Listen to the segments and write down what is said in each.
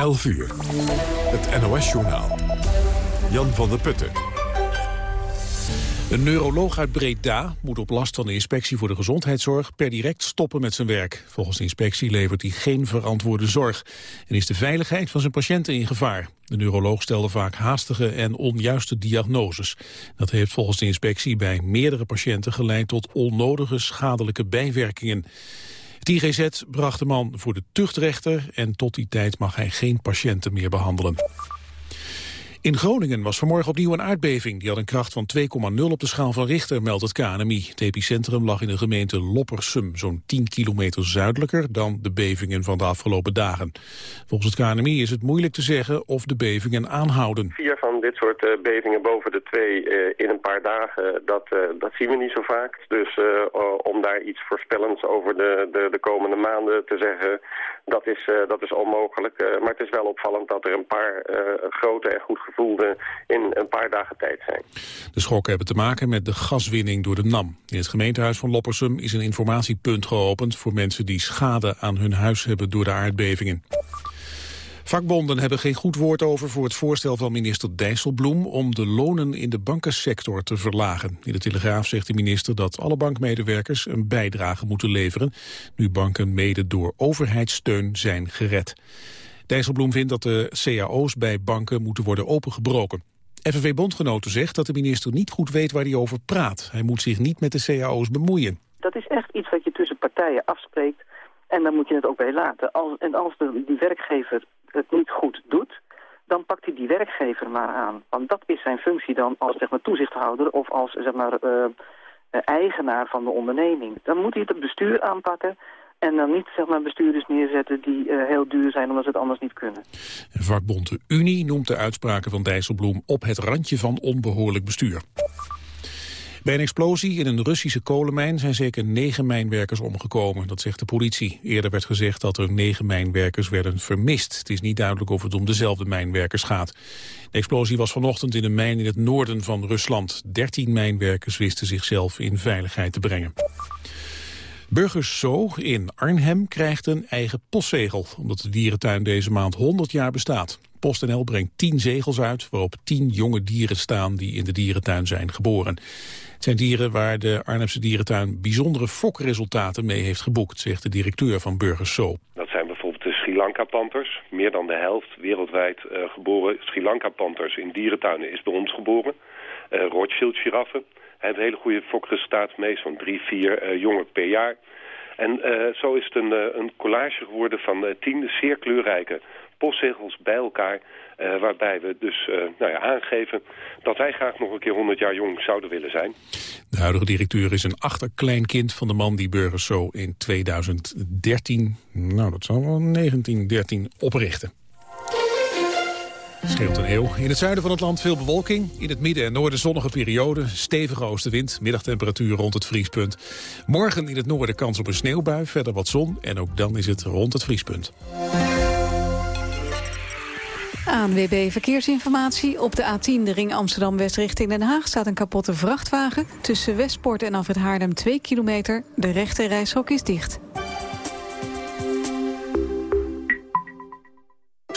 11 uur. Het NOS-journaal. Jan van der Putten. Een neuroloog uit Breda moet op last van de inspectie voor de gezondheidszorg per direct stoppen met zijn werk. Volgens de inspectie levert hij geen verantwoorde zorg en is de veiligheid van zijn patiënten in gevaar. De neuroloog stelde vaak haastige en onjuiste diagnoses. Dat heeft volgens de inspectie bij meerdere patiënten geleid tot onnodige schadelijke bijwerkingen. Het IGZ bracht de man voor de tuchtrechter en tot die tijd mag hij geen patiënten meer behandelen. In Groningen was vanmorgen opnieuw een aardbeving. Die had een kracht van 2,0 op de schaal van Richter, meldt het KNMI. Het epicentrum lag in de gemeente Loppersum, zo'n 10 kilometer zuidelijker dan de bevingen van de afgelopen dagen. Volgens het KNMI is het moeilijk te zeggen of de bevingen aanhouden. Vier van dit soort uh, bevingen boven de twee uh, in een paar dagen, dat, uh, dat zien we niet zo vaak. Dus om daar iets voorspellends over de, de, de komende maanden te zeggen, dat is, dat is onmogelijk. maar het is wel opvallend dat er een paar grote en goed gevoelde in een paar dagen tijd zijn. De schokken hebben te maken met de gaswinning door de NAM. In het gemeentehuis van Loppersum is een informatiepunt geopend... voor mensen die schade aan hun huis hebben door de aardbevingen. Vakbonden hebben geen goed woord over voor het voorstel van minister Dijsselbloem om de lonen in de bankensector te verlagen. In de Telegraaf zegt de minister dat alle bankmedewerkers een bijdrage moeten leveren, nu banken mede door overheidssteun zijn gered. Dijsselbloem vindt dat de cao's bij banken moeten worden opengebroken. FNV-bondgenoten zegt dat de minister niet goed weet waar hij over praat. Hij moet zich niet met de cao's bemoeien. Dat is echt iets wat je tussen partijen afspreekt en dan moet je het ook bij laten. En als de, die werkgever het niet goed doet, dan pakt hij die werkgever maar aan. Want dat is zijn functie dan als zeg maar, toezichthouder of als zeg maar, uh, eigenaar van de onderneming. Dan moet hij het bestuur aanpakken en dan niet zeg maar, bestuurders neerzetten die uh, heel duur zijn omdat ze het anders niet kunnen. Vakbond de Unie noemt de uitspraken van Dijsselbloem op het randje van onbehoorlijk bestuur. Bij een explosie in een Russische kolenmijn zijn zeker negen mijnwerkers omgekomen. Dat zegt de politie. Eerder werd gezegd dat er negen mijnwerkers werden vermist. Het is niet duidelijk of het om dezelfde mijnwerkers gaat. De explosie was vanochtend in een mijn in het noorden van Rusland. Dertien mijnwerkers wisten zichzelf in veiligheid te brengen. Burgers in Arnhem krijgt een eigen postzegel... omdat de dierentuin deze maand 100 jaar bestaat. PostNL brengt 10 zegels uit waarop 10 jonge dieren staan... die in de dierentuin zijn geboren. Het zijn dieren waar de Arnhemse dierentuin bijzondere fokresultaten mee heeft geboekt... zegt de directeur van Burgers Dat zijn bijvoorbeeld de Sri Lanka-panters. Meer dan de helft wereldwijd uh, geboren Sri Lanka-panters in dierentuinen is bij ons geboren. Uh, Rothschild-giraffen hebben hele goede fokresultaten mee, zo'n drie, vier uh, jongen per jaar. En zo is het een, een collage geworden van tien zeer kleurrijke postzegels bij elkaar... waarbij we dus nou ja, aangeven dat wij graag nog een keer 100 jaar jong zouden willen zijn. De huidige directeur is een achterkleinkind van de man die Burgers zo in 2013, nou dat zal wel 1913, oprichten. Scheelt een eeuw. In het zuiden van het land veel bewolking. In het midden en noorden zonnige periode. Stevige oostenwind. Middagtemperatuur rond het vriespunt. Morgen in het noorden kans op een sneeuwbui. Verder wat zon. En ook dan is het rond het vriespunt. ANWB Verkeersinformatie. Op de A10, de ring Amsterdam-West richting Den Haag... staat een kapotte vrachtwagen. Tussen Westpoort en Afrit Haarlem 2 kilometer. De rechte reishok is dicht.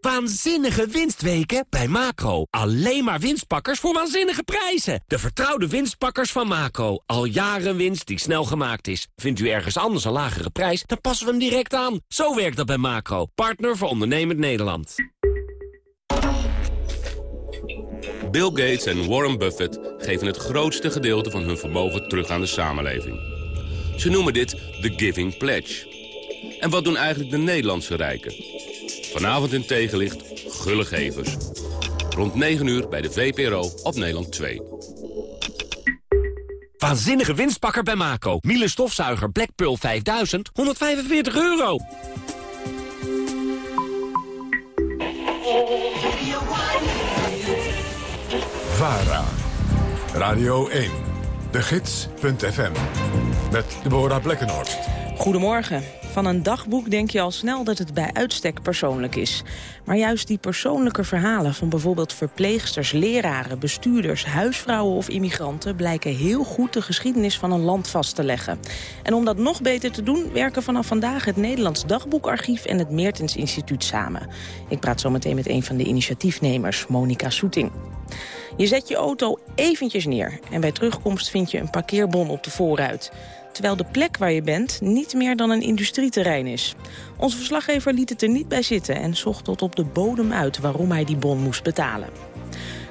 Waanzinnige winstweken bij Macro. Alleen maar winstpakkers voor waanzinnige prijzen. De vertrouwde winstpakkers van Macro. Al jaren winst die snel gemaakt is. Vindt u ergens anders een lagere prijs, dan passen we hem direct aan. Zo werkt dat bij Macro. Partner voor ondernemend Nederland. Bill Gates en Warren Buffett geven het grootste gedeelte van hun vermogen terug aan de samenleving. Ze noemen dit de Giving Pledge. En wat doen eigenlijk de Nederlandse rijken? Vanavond in tegenlicht Gulle Gevers. Rond 9 uur bij de VPRO op Nederland 2. Waanzinnige winstpakker bij Mako. Miele stofzuiger Black Pearl 5000, 145 euro. VARA. Radio 1. De Gids.fm. met Deborah Blekkenhorst. Goedemorgen. Van een dagboek denk je al snel dat het bij uitstek persoonlijk is. Maar juist die persoonlijke verhalen van bijvoorbeeld verpleegsters, leraren, bestuurders, huisvrouwen of immigranten blijken heel goed de geschiedenis van een land vast te leggen. En om dat nog beter te doen werken vanaf vandaag het Nederlands Dagboekarchief en het Meertens Instituut samen. Ik praat zo meteen met een van de initiatiefnemers, Monika Soeting. Je zet je auto eventjes neer en bij terugkomst vind je een parkeerbon op de voorruit terwijl de plek waar je bent niet meer dan een industrieterrein is. Onze verslaggever liet het er niet bij zitten en zocht tot op de bodem uit waarom hij die bon moest betalen.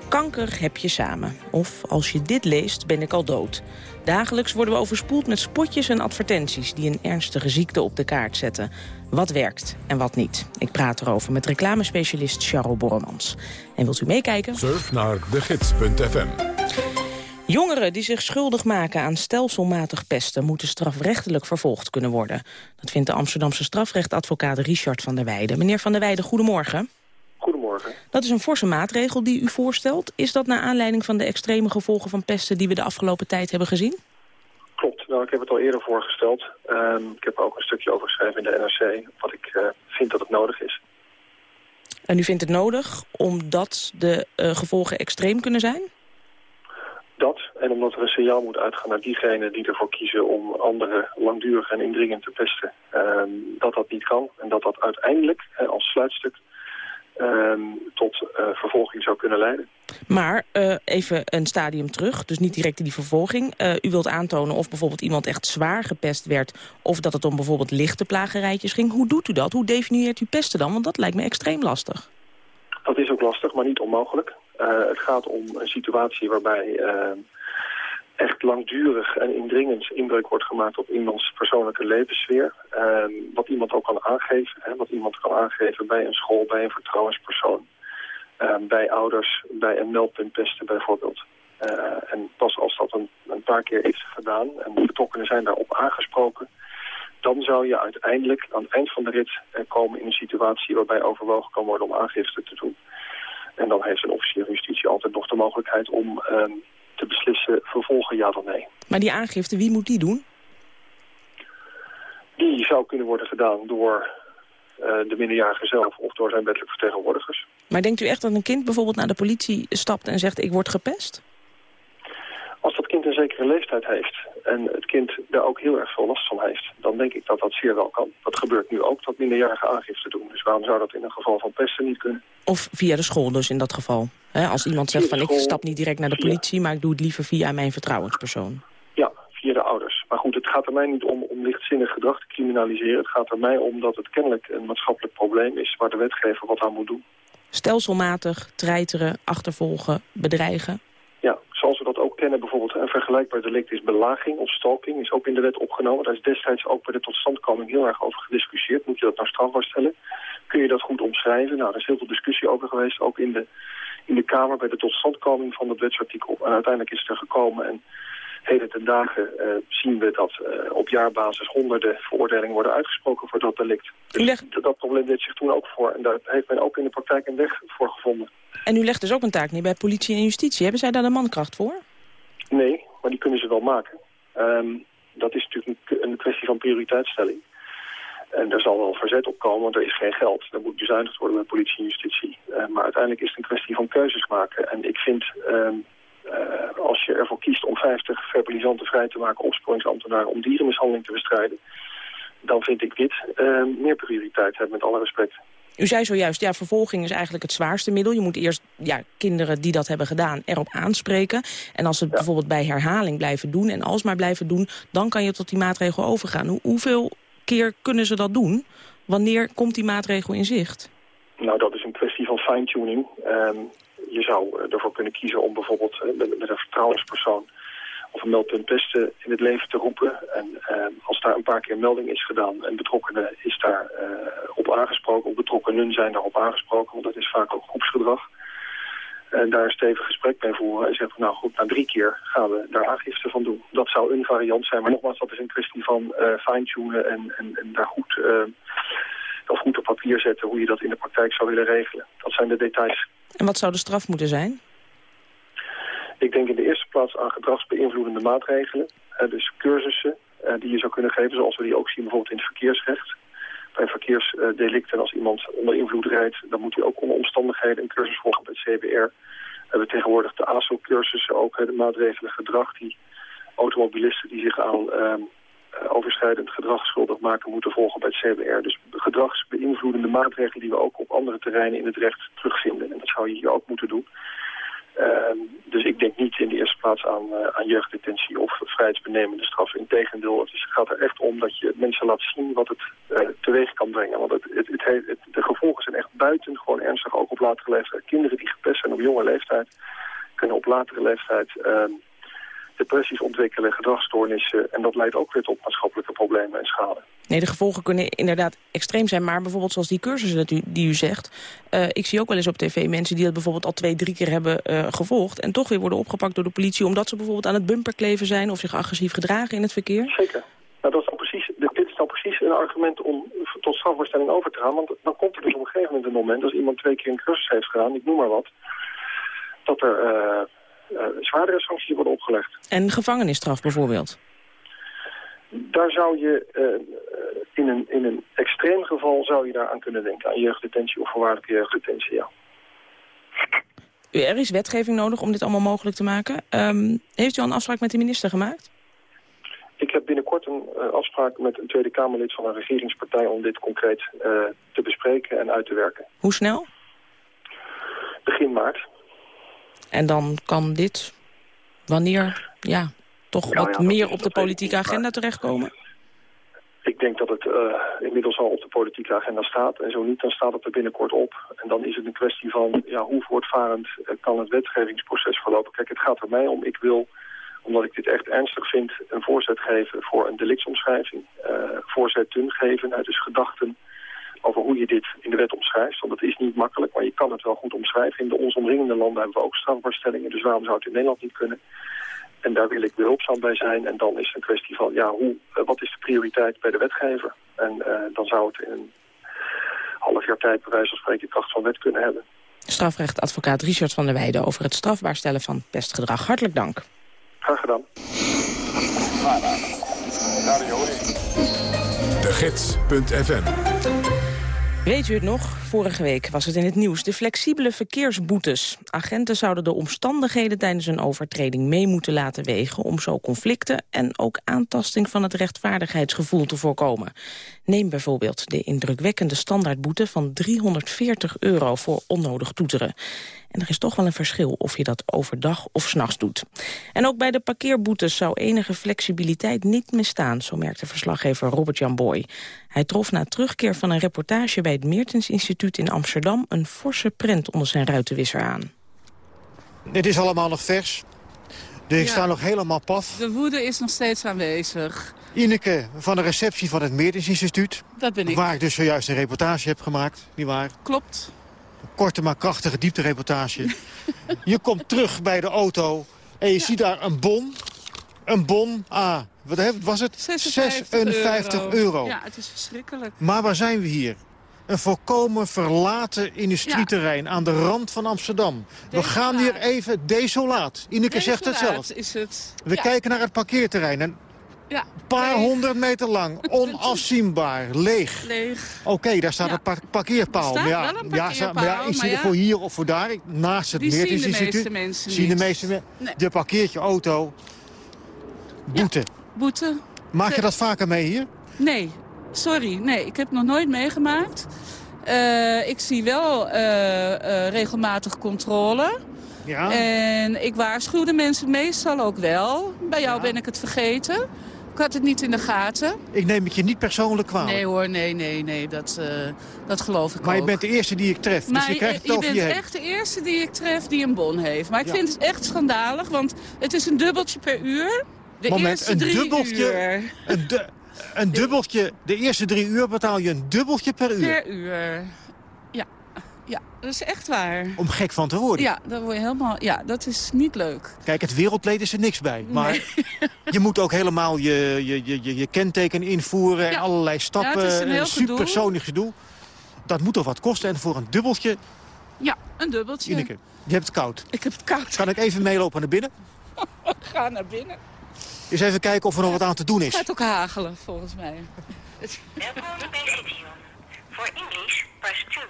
Kanker heb je samen. Of als je dit leest, ben ik al dood. Dagelijks worden we overspoeld met spotjes en advertenties... die een ernstige ziekte op de kaart zetten. Wat werkt en wat niet. Ik praat erover met reclamespecialist Charles Borremans. En wilt u meekijken? Surf naar degids.fm. Jongeren die zich schuldig maken aan stelselmatig pesten... moeten strafrechtelijk vervolgd kunnen worden. Dat vindt de Amsterdamse strafrechtadvocaat Richard van der Weijden. Meneer van der Weijden, goedemorgen. Goedemorgen. Dat is een forse maatregel die u voorstelt. Is dat naar aanleiding van de extreme gevolgen van pesten... die we de afgelopen tijd hebben gezien? Klopt. Nou, ik heb het al eerder voorgesteld. Ehm, ik heb er ook een stukje over geschreven in de NRC... wat ik uh, vind dat het nodig is. En u vindt het nodig omdat de uh, gevolgen extreem kunnen zijn? Dat, en omdat er een signaal moet uitgaan naar diegenen die ervoor kiezen om anderen langdurig en indringend te pesten, um, dat dat niet kan. En dat dat uiteindelijk, als sluitstuk, um, tot uh, vervolging zou kunnen leiden. Maar uh, even een stadium terug, dus niet direct in die vervolging. Uh, u wilt aantonen of bijvoorbeeld iemand echt zwaar gepest werd... of dat het om bijvoorbeeld lichte plagerijtjes ging. Hoe doet u dat? Hoe definieert u pesten dan? Want dat lijkt me extreem lastig. Dat is ook lastig, maar niet onmogelijk. Uh, het gaat om een situatie waarbij uh, echt langdurig en indringend inbreuk wordt gemaakt op iemands persoonlijke levenssfeer. Uh, wat iemand ook kan aangeven, hè, wat iemand kan aangeven bij een school, bij een vertrouwenspersoon. bij ouders, bij een meldpunt pesten bijvoorbeeld. en pas als dat een, een, paar keer is gedaan en de betrokkenen zijn daarop aangesproken... dan zou je uiteindelijk aan het eind van de rit komen in een situatie waarbij overwogen kan worden om aangifte te doen. En dan heeft een officier van justitie altijd nog de mogelijkheid om um, te beslissen vervolgen ja of nee. Maar die aangifte, wie moet die doen? Die zou kunnen worden gedaan door uh, de minderjarige zelf of door zijn wettelijk vertegenwoordigers. Maar denkt u echt dat een kind bijvoorbeeld naar de politie stapt en zegt ik word gepest? Als dat kind een zekere leeftijd heeft en het kind daar ook heel erg veel last van heeft, dan denk ik dat dat zeer wel kan. Dat gebeurt nu ook, dat minderjarige aangifte doen. Dus waarom zou dat in een geval van pesten niet kunnen? Of via de school dus in dat geval? He, als iemand zegt van ik stap niet direct naar de politie, maar ik doe het liever via mijn vertrouwenspersoon. Ja, via de ouders. Maar goed, het gaat er mij niet om om lichtzinnig gedrag te criminaliseren. Het gaat er mij om dat het kennelijk een maatschappelijk probleem is waar de wetgever wat aan moet doen. Stelselmatig treiteren, achtervolgen, bedreigen? Ja, zoals we dat ook kennen, bijvoorbeeld een vergelijkbaar delict is belaging of stalking, is ook in de wet opgenomen. Daar is destijds ook bij de totstandkoming heel erg over gediscussieerd. Moet je dat nou strafbaar stellen? Kun je dat goed omschrijven? Nou, er is heel veel discussie over geweest, ook in de, in de Kamer bij de totstandkoming van het wetsartikel. En uiteindelijk is het er gekomen en heden ten dagen uh, zien we dat uh, op jaarbasis honderden veroordelingen worden uitgesproken voor dat delict. Dus dat probleem deed zich toen ook voor en daar heeft men ook in de praktijk een weg voor gevonden. En u legt dus ook een taak neer bij politie en justitie. Hebben zij daar de mankracht voor? Nee, maar die kunnen ze wel maken. Um, dat is natuurlijk een, kwestie van prioriteitsstelling. En daar zal wel verzet op komen, want er is geen geld. Er moet bezuinigd worden bij politie en justitie. Uh, maar uiteindelijk is het een kwestie van keuzes maken. En ik vind, um, uh, als je ervoor kiest om 50 verbalisanten vrij te maken, opsporingsambtenaren, om dierenmishandeling te bestrijden, dan vind ik dit meer prioriteit hebben, met alle respect. U zei zojuist, ja, vervolging is eigenlijk het zwaarste middel. Je moet eerst ja, kinderen die dat hebben gedaan erop aanspreken. En als ze het ja. bijvoorbeeld bij herhaling blijven doen en alsmaar blijven doen... dan kan je tot die maatregel overgaan. Hoe, hoeveel keer kunnen ze dat doen? Wanneer komt die maatregel in zicht? Nou, dat is een kwestie van fine-tuning. Um, je zou ervoor kunnen kiezen om bijvoorbeeld met, met een vertrouwenspersoon of een meldpunt pesten in het leven te roepen. En uh, als daar een paar keer melding is gedaan en betrokkenen is daar uh, op aangesproken, of betrokkenen zijn daarop aangesproken, want dat is vaak ook groepsgedrag. En daar een stevig gesprek mee voeren en zeggen, nou goed, na drie keer gaan we daar aangifte van doen. Dat zou een variant zijn, maar nogmaals, dat is een kwestie van uh, fine-tunen en, en, en, daar goed, uh, dat goed op papier zetten hoe je dat in de praktijk zou willen regelen. Dat zijn de details. En wat zou de straf moeten zijn? Ik denk in de eerste plaats aan gedragsbeïnvloedende maatregelen. Dus cursussen. En zou kunnen geven, zoals we die ook zien bijvoorbeeld in het verkeersrecht. Bij verkeersdelicten, als iemand onder invloed rijdt, dan moet hij ook onder omstandigheden een cursus volgen bij het CBR. We hebben tegenwoordig de ASO-cursussen ook, de maatregelen gedrag die automobilisten die zich aan ehm, eh, overschrijdend gedrag schuldig maken moeten volgen bij het CBR. Dus gedragsbeïnvloedende maatregelen die we ook op andere terreinen in het recht terugvinden. En dat zou je hier ook moeten doen. Ehm, dus ik denk niet in de eerste plaats aan, uh, aan jeugddetentie of vrijheidsbenemende straf. Integendeel, het, het gaat er echt om dat je mensen laat zien wat het uh, teweeg kan brengen. Want het, het, het, de gevolgen zijn echt buitengewoon ernstig, ook op latere leeftijd. Kinderen die gepest zijn op jonge leeftijd kunnen op latere leeftijd uh, depressies ontwikkelen, gedragsstoornissen. En dat leidt ook weer tot maatschappelijke problemen en schade. Nee, de gevolgen kunnen inderdaad extreem zijn. Maar bijvoorbeeld zoals die cursussen die, die u zegt. Uh, ik zie ook wel eens op tv mensen die dat bijvoorbeeld al twee, drie keer hebben uh, gevolgd. En toch weer worden opgepakt door de politie. Omdat ze bijvoorbeeld aan het bumperkleven zijn of zich agressief gedragen in het verkeer. Zeker. Nou, dat is dan precies, dit is dan precies een argument om tot strafbaarstelling over te gaan. Want dan komt er dus op een gegeven moment een moment... als iemand twee keer een cursus heeft gedaan, ik noem maar wat... dat er... Uh, zwaardere sancties worden opgelegd. En gevangenisstraf bijvoorbeeld? Daar zou je uh, in, een, in een extreem geval zou je daar aan kunnen denken. Aan jeugddetentie of voorwaardelijke jeugddetentie, ja. Er is wetgeving nodig om dit allemaal mogelijk te maken. Um, heeft u al een afspraak met de minister gemaakt? Ik heb binnenkort een uh, afspraak met een Tweede Kamerlid van een regeringspartij... om dit concreet uh, te bespreken en uit te werken. Hoe snel? Begin maart. En dan kan dit, wanneer, ja, toch wat ja, meer op de politieke agenda terechtkomen? Ik denk dat het uh, inmiddels al op de politieke agenda staat. En zo niet, dan staat het er binnenkort op. En dan is het een kwestie van ja, hoe voortvarend uh, kan het wetgevingsproces verlopen. Kijk, het gaat er mij om. Ik wil, omdat ik dit echt ernstig vind, een voorzet geven voor een delictsomschrijving. Uh, voorzetten geven, nou, dus gedachten over hoe je dit in de wet omschrijft. Want het is niet makkelijk, maar je kan het wel goed omschrijven. In de ons omringende landen hebben we ook strafbaarstellingen. Dus waarom zou het in Nederland niet kunnen? En daar wil ik behulpzaam bij zijn. En dan is het een kwestie van, ja, hoe, uh, wat is de prioriteit bij de wetgever? En uh, dan zou het in een half jaar tijd bij wijze van spreken kracht van wet kunnen hebben. Strafrechtadvocaat Richard van der Weijden over het strafbaar stellen van pestgedrag. Hartelijk dank. Graag gedaan. De Gids.fm Weet u het nog? Vorige week was het in het nieuws. De flexibele verkeersboetes. Agenten zouden de omstandigheden tijdens een overtreding mee moeten laten wegen... om zo conflicten en ook aantasting van het rechtvaardigheidsgevoel te voorkomen. Neem bijvoorbeeld de indrukwekkende standaardboete van 340 euro voor onnodig toeteren. En er is toch wel een verschil of je dat overdag of s'nachts doet. En ook bij de parkeerboetes zou enige flexibiliteit niet misstaan... zo merkte verslaggever Robert-Jan Boy. Hij trof na terugkeer van een reportage bij het Meertens Instituut in Amsterdam... een forse prent onder zijn ruitenwisser aan. Dit is allemaal nog vers. Dus ik Ja. sta nog helemaal paf. De woede is nog steeds aanwezig. Ineke van de receptie van het Meertens Instituut. Dat ben ik. Waar ik dus zojuist een reportage heb gemaakt. Niet waar? Klopt. Een korte maar krachtige dieptereportage. je komt terug bij de auto en je ziet daar een bon. Een bon. Ah, wat was het? 56 euro. Ja, het is verschrikkelijk. Maar waar zijn we hier? Een volkomen verlaten industrieterrein aan de rand van Amsterdam. We gaan hier even desolaat. Ineke zegt het zelf. is het. We Ja. kijken naar het parkeerterrein. Een Ja, paar leeg. honderd meter lang, onafzienbaar, leeg. Leeg. Oké, daar staat Ja. een par- parkeerpaal. Er staat ja, wel een ja, maar is die ja. voor hier of voor daar? Naast het Die zien de meeste mensen zien de meeste mensen. Nee. Je parkeert je auto. Boete. Boete. Maak je De- dat vaker mee hier? Nee, sorry. Nee, ik heb het nog nooit meegemaakt. Eh, ik zie wel eh, eh, regelmatig controle. Ja. En ik waarschuw de mensen meestal ook wel. Bij jou ben ik het vergeten. Had het niet in de gaten. Ik neem het je niet persoonlijk kwalijk. Nee hoor, nee, nee, nee. Dat, eh, dat geloof ik maar je ook. bent de eerste die ik tref. Dus Maar je krijgt het je bent je heen. echt de eerste die ik tref die een bon heeft. Maar ik Ja. vind het echt schandalig, want het is een dubbeltje per uur. De Moment, eerste een drie dubbeltje, uur Een, du- een dubbeltje, de eerste drie uur betaal je een dubbeltje per uur. per uur. Dat is echt waar. Om gek van te worden. Ja, dat word je helemaal. Ja, dat is niet leuk. Kijk, het wereldleed is er niks bij. Maar Nee. je moet ook helemaal je, je, je, je, je kenteken invoeren. en Ja. allerlei stappen. Ja, het is een heel supersonisch gedoe. Dat moet toch wat kosten. En voor een dubbeltje, Ja, een dubbeltje. Ineke, je hebt het koud. Ik heb het koud. Kan ik even meelopen naar binnen? Ga naar binnen. Eens even kijken of er nog wat aan te doen Het is. gaat ook hagelen, volgens mij. Welkom bij Cityon. Voor English, press 2.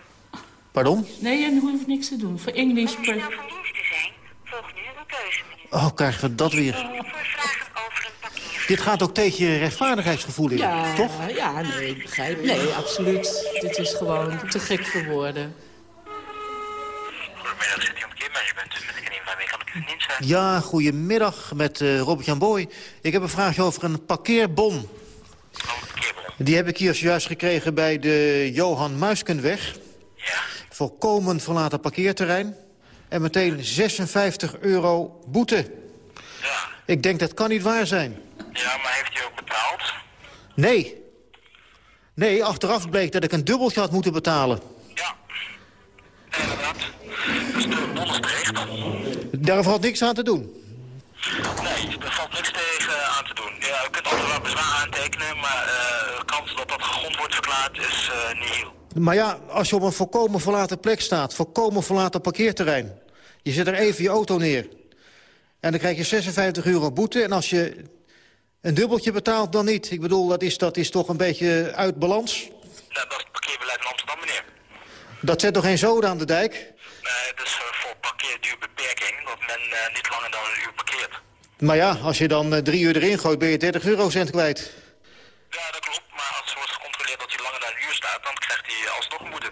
Pardon? Nee, je hoeft niks te doen. Voor English... Om snel van dienst te zijn, volgt nu een keuzemenu. Oh, krijgen we dat weer. Voor vragen over een parkeer... Dit gaat ook tegen je rechtvaardigheidsgevoel in, Ja, toch? ja, nee, ik begrijp. Nee, absoluut. Dit is gewoon te gek voor woorden. Goedemiddag, ik u in dienst zijn? Ja, goedemiddag met eh Robert-Jan Boy. Ik heb een vraagje over een parkeerbon. Die heb ik hier zojuist gekregen bij de Johan Muiskenweg. Ja. Volkomen verlaten parkeerterrein. En meteen 56 euro boete. Ja. Ik denk dat kan niet waar zijn. Ja, maar heeft u ook betaald? Nee. Nee, achteraf bleek dat ik een dubbeltje had moeten betalen. Inderdaad. Dus de is terecht. Daar valt niks aan te doen. Nee, er valt niks tegen aan te doen. Ja, u kunt altijd wel bezwaar aantekenen, maar eh, de kans dat dat gegrond wordt verklaard is eh niet heel. Maar ja, als je op een volkomen verlaten plek staat... volkomen verlaten parkeerterrein... je zet er even je auto neer... en dan krijg je 56 euro boete... en als je een dubbeltje betaalt, dan niet. Ik bedoel, dat is, dat is toch een beetje uit balans. Nou, dat is het parkeerbeleid in Amsterdam, meneer. Dat zet toch geen zoden aan de dijk? Nee, dat is eh, voor parkeerduurbeperking, dat men eh, niet langer dan een uur parkeert. Maar ja, als je dan eh, drie uur erin gooit, ben je 30 eurocent kwijt. Ja, dat klopt, maar als er wordt gecontroleerd dat hij langer dan krijgt hij alsnog boete.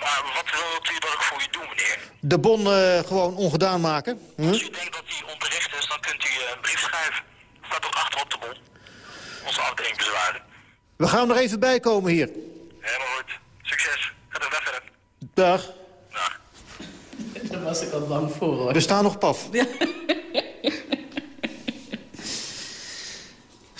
Maar wat wilt u dat ik voor u doe, meneer? De bon eh, gewoon ongedaan maken. Hm? Als u denkt dat hij onterecht is, dan kunt u eh, een brief schrijven. Staat ook achter op de bon. Onze afdeling bezwaren. We gaan er even bij komen hier. Helemaal goed. Succes. Ga er weg verder. Dag. Daar was ik al bang voor, hoor. We staan nog paf.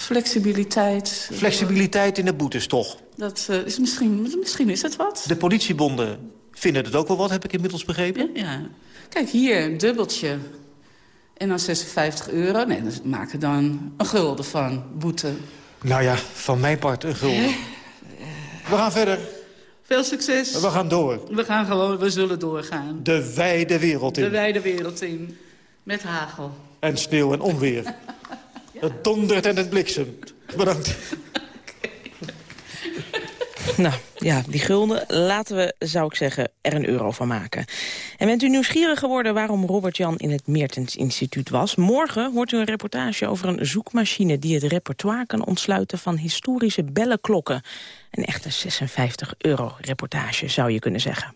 Flexibiliteit. Flexibiliteit in de boetes, toch? Dat eh, is misschien, misschien is het wat. De politiebonden vinden het ook wel wat, heb ik inmiddels begrepen. Ja. Kijk, hier een dubbeltje. En dan 56 euro. Nee, dan maken dan een gulden van boete. Nou ja, van mijn part een gulden. We gaan verder. Veel succes. We gaan door. We gaan gewoon, we zullen doorgaan. De wijde wereld De in. wijde wereld in. Met hagel. En sneeuw en onweer. Het dondert en het bliksemt. Bedankt. Nou, ja, die gulden laten we, zou ik zeggen, er een euro van maken. En bent u nieuwsgierig geworden waarom Robert-Jan in het Meertens Instituut was? Morgen hoort u een reportage over een zoekmachine... die het repertoire kan ontsluiten van historische bellenklokken. Een echte 56 euro reportage, zou je kunnen zeggen.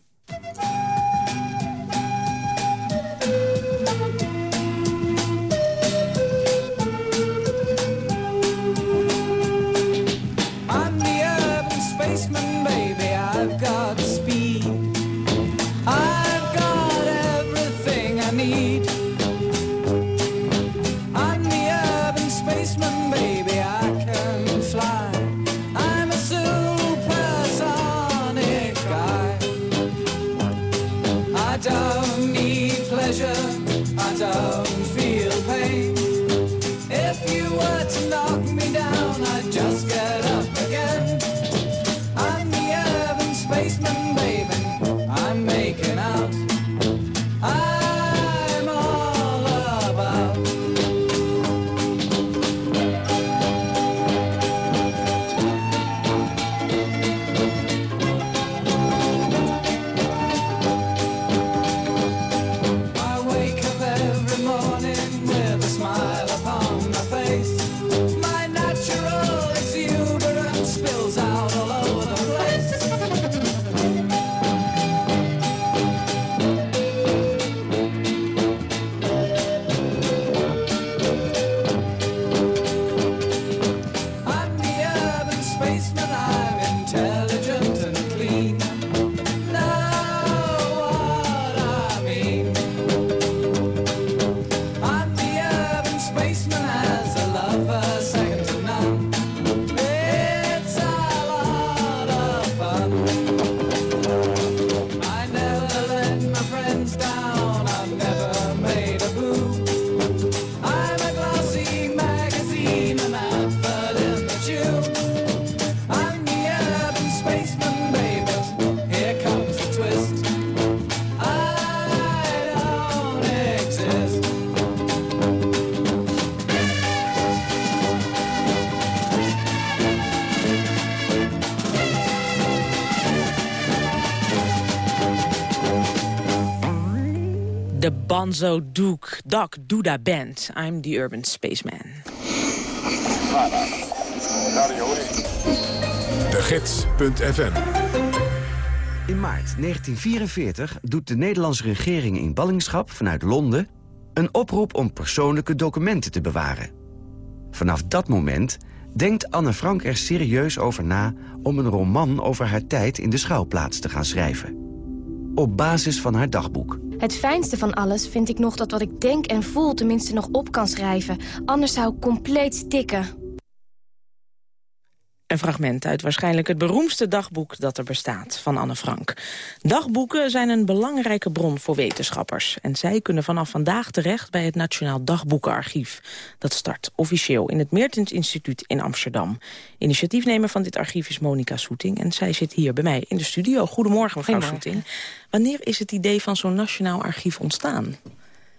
Banzo Duke, Doc Duda Band. I'm the Urban Spaceman. De Gids.fm In maart 1944 doet de Nederlandse regering in ballingschap vanuit Londen... een oproep om persoonlijke documenten te bewaren. Vanaf dat moment denkt Anne Frank er serieus over na... om een roman over haar tijd in de schouwplaats te gaan schrijven. Op basis van haar dagboek. Het fijnste van alles vind ik nog dat wat ik denk en voel tenminste nog op kan schrijven. Anders zou ik compleet stikken. Een fragment uit waarschijnlijk het beroemdste dagboek dat er bestaat, van Anne Frank. Dagboeken zijn een belangrijke bron voor wetenschappers. En zij kunnen vanaf vandaag terecht bij het Nationaal Dagboekenarchief. Dat start officieel in het Meertens Instituut in Amsterdam. Initiatiefnemer van dit archief is Monica Soeting. En zij zit hier bij mij in de studio. Goedemorgen, mevrouw Soeting. Wanneer is het idee van zo'n Nationaal Archief ontstaan?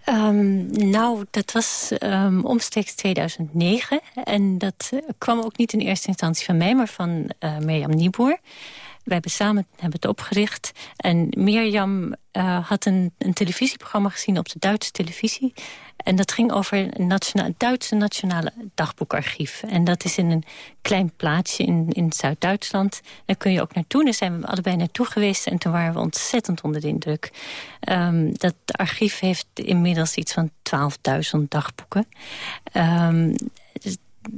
Um, nou, dat was um, omstreeks 2009. En dat uh, kwam ook niet in eerste instantie van mij, maar van uh, Mirjam Nieboer. Wij hebben samen hebben het opgericht. En Mirjam uh, had een, een televisieprogramma gezien op de Duitse televisie. En dat ging over nationaal, Duitse nationale dagboekarchief. En dat is in een klein plaatsje in, in Zuid-Duitsland. Daar kun je ook naartoe. Daar zijn we allebei naartoe geweest. En toen waren we ontzettend onder de indruk. Um, dat archief heeft inmiddels iets van 12.000 dagboeken. Um,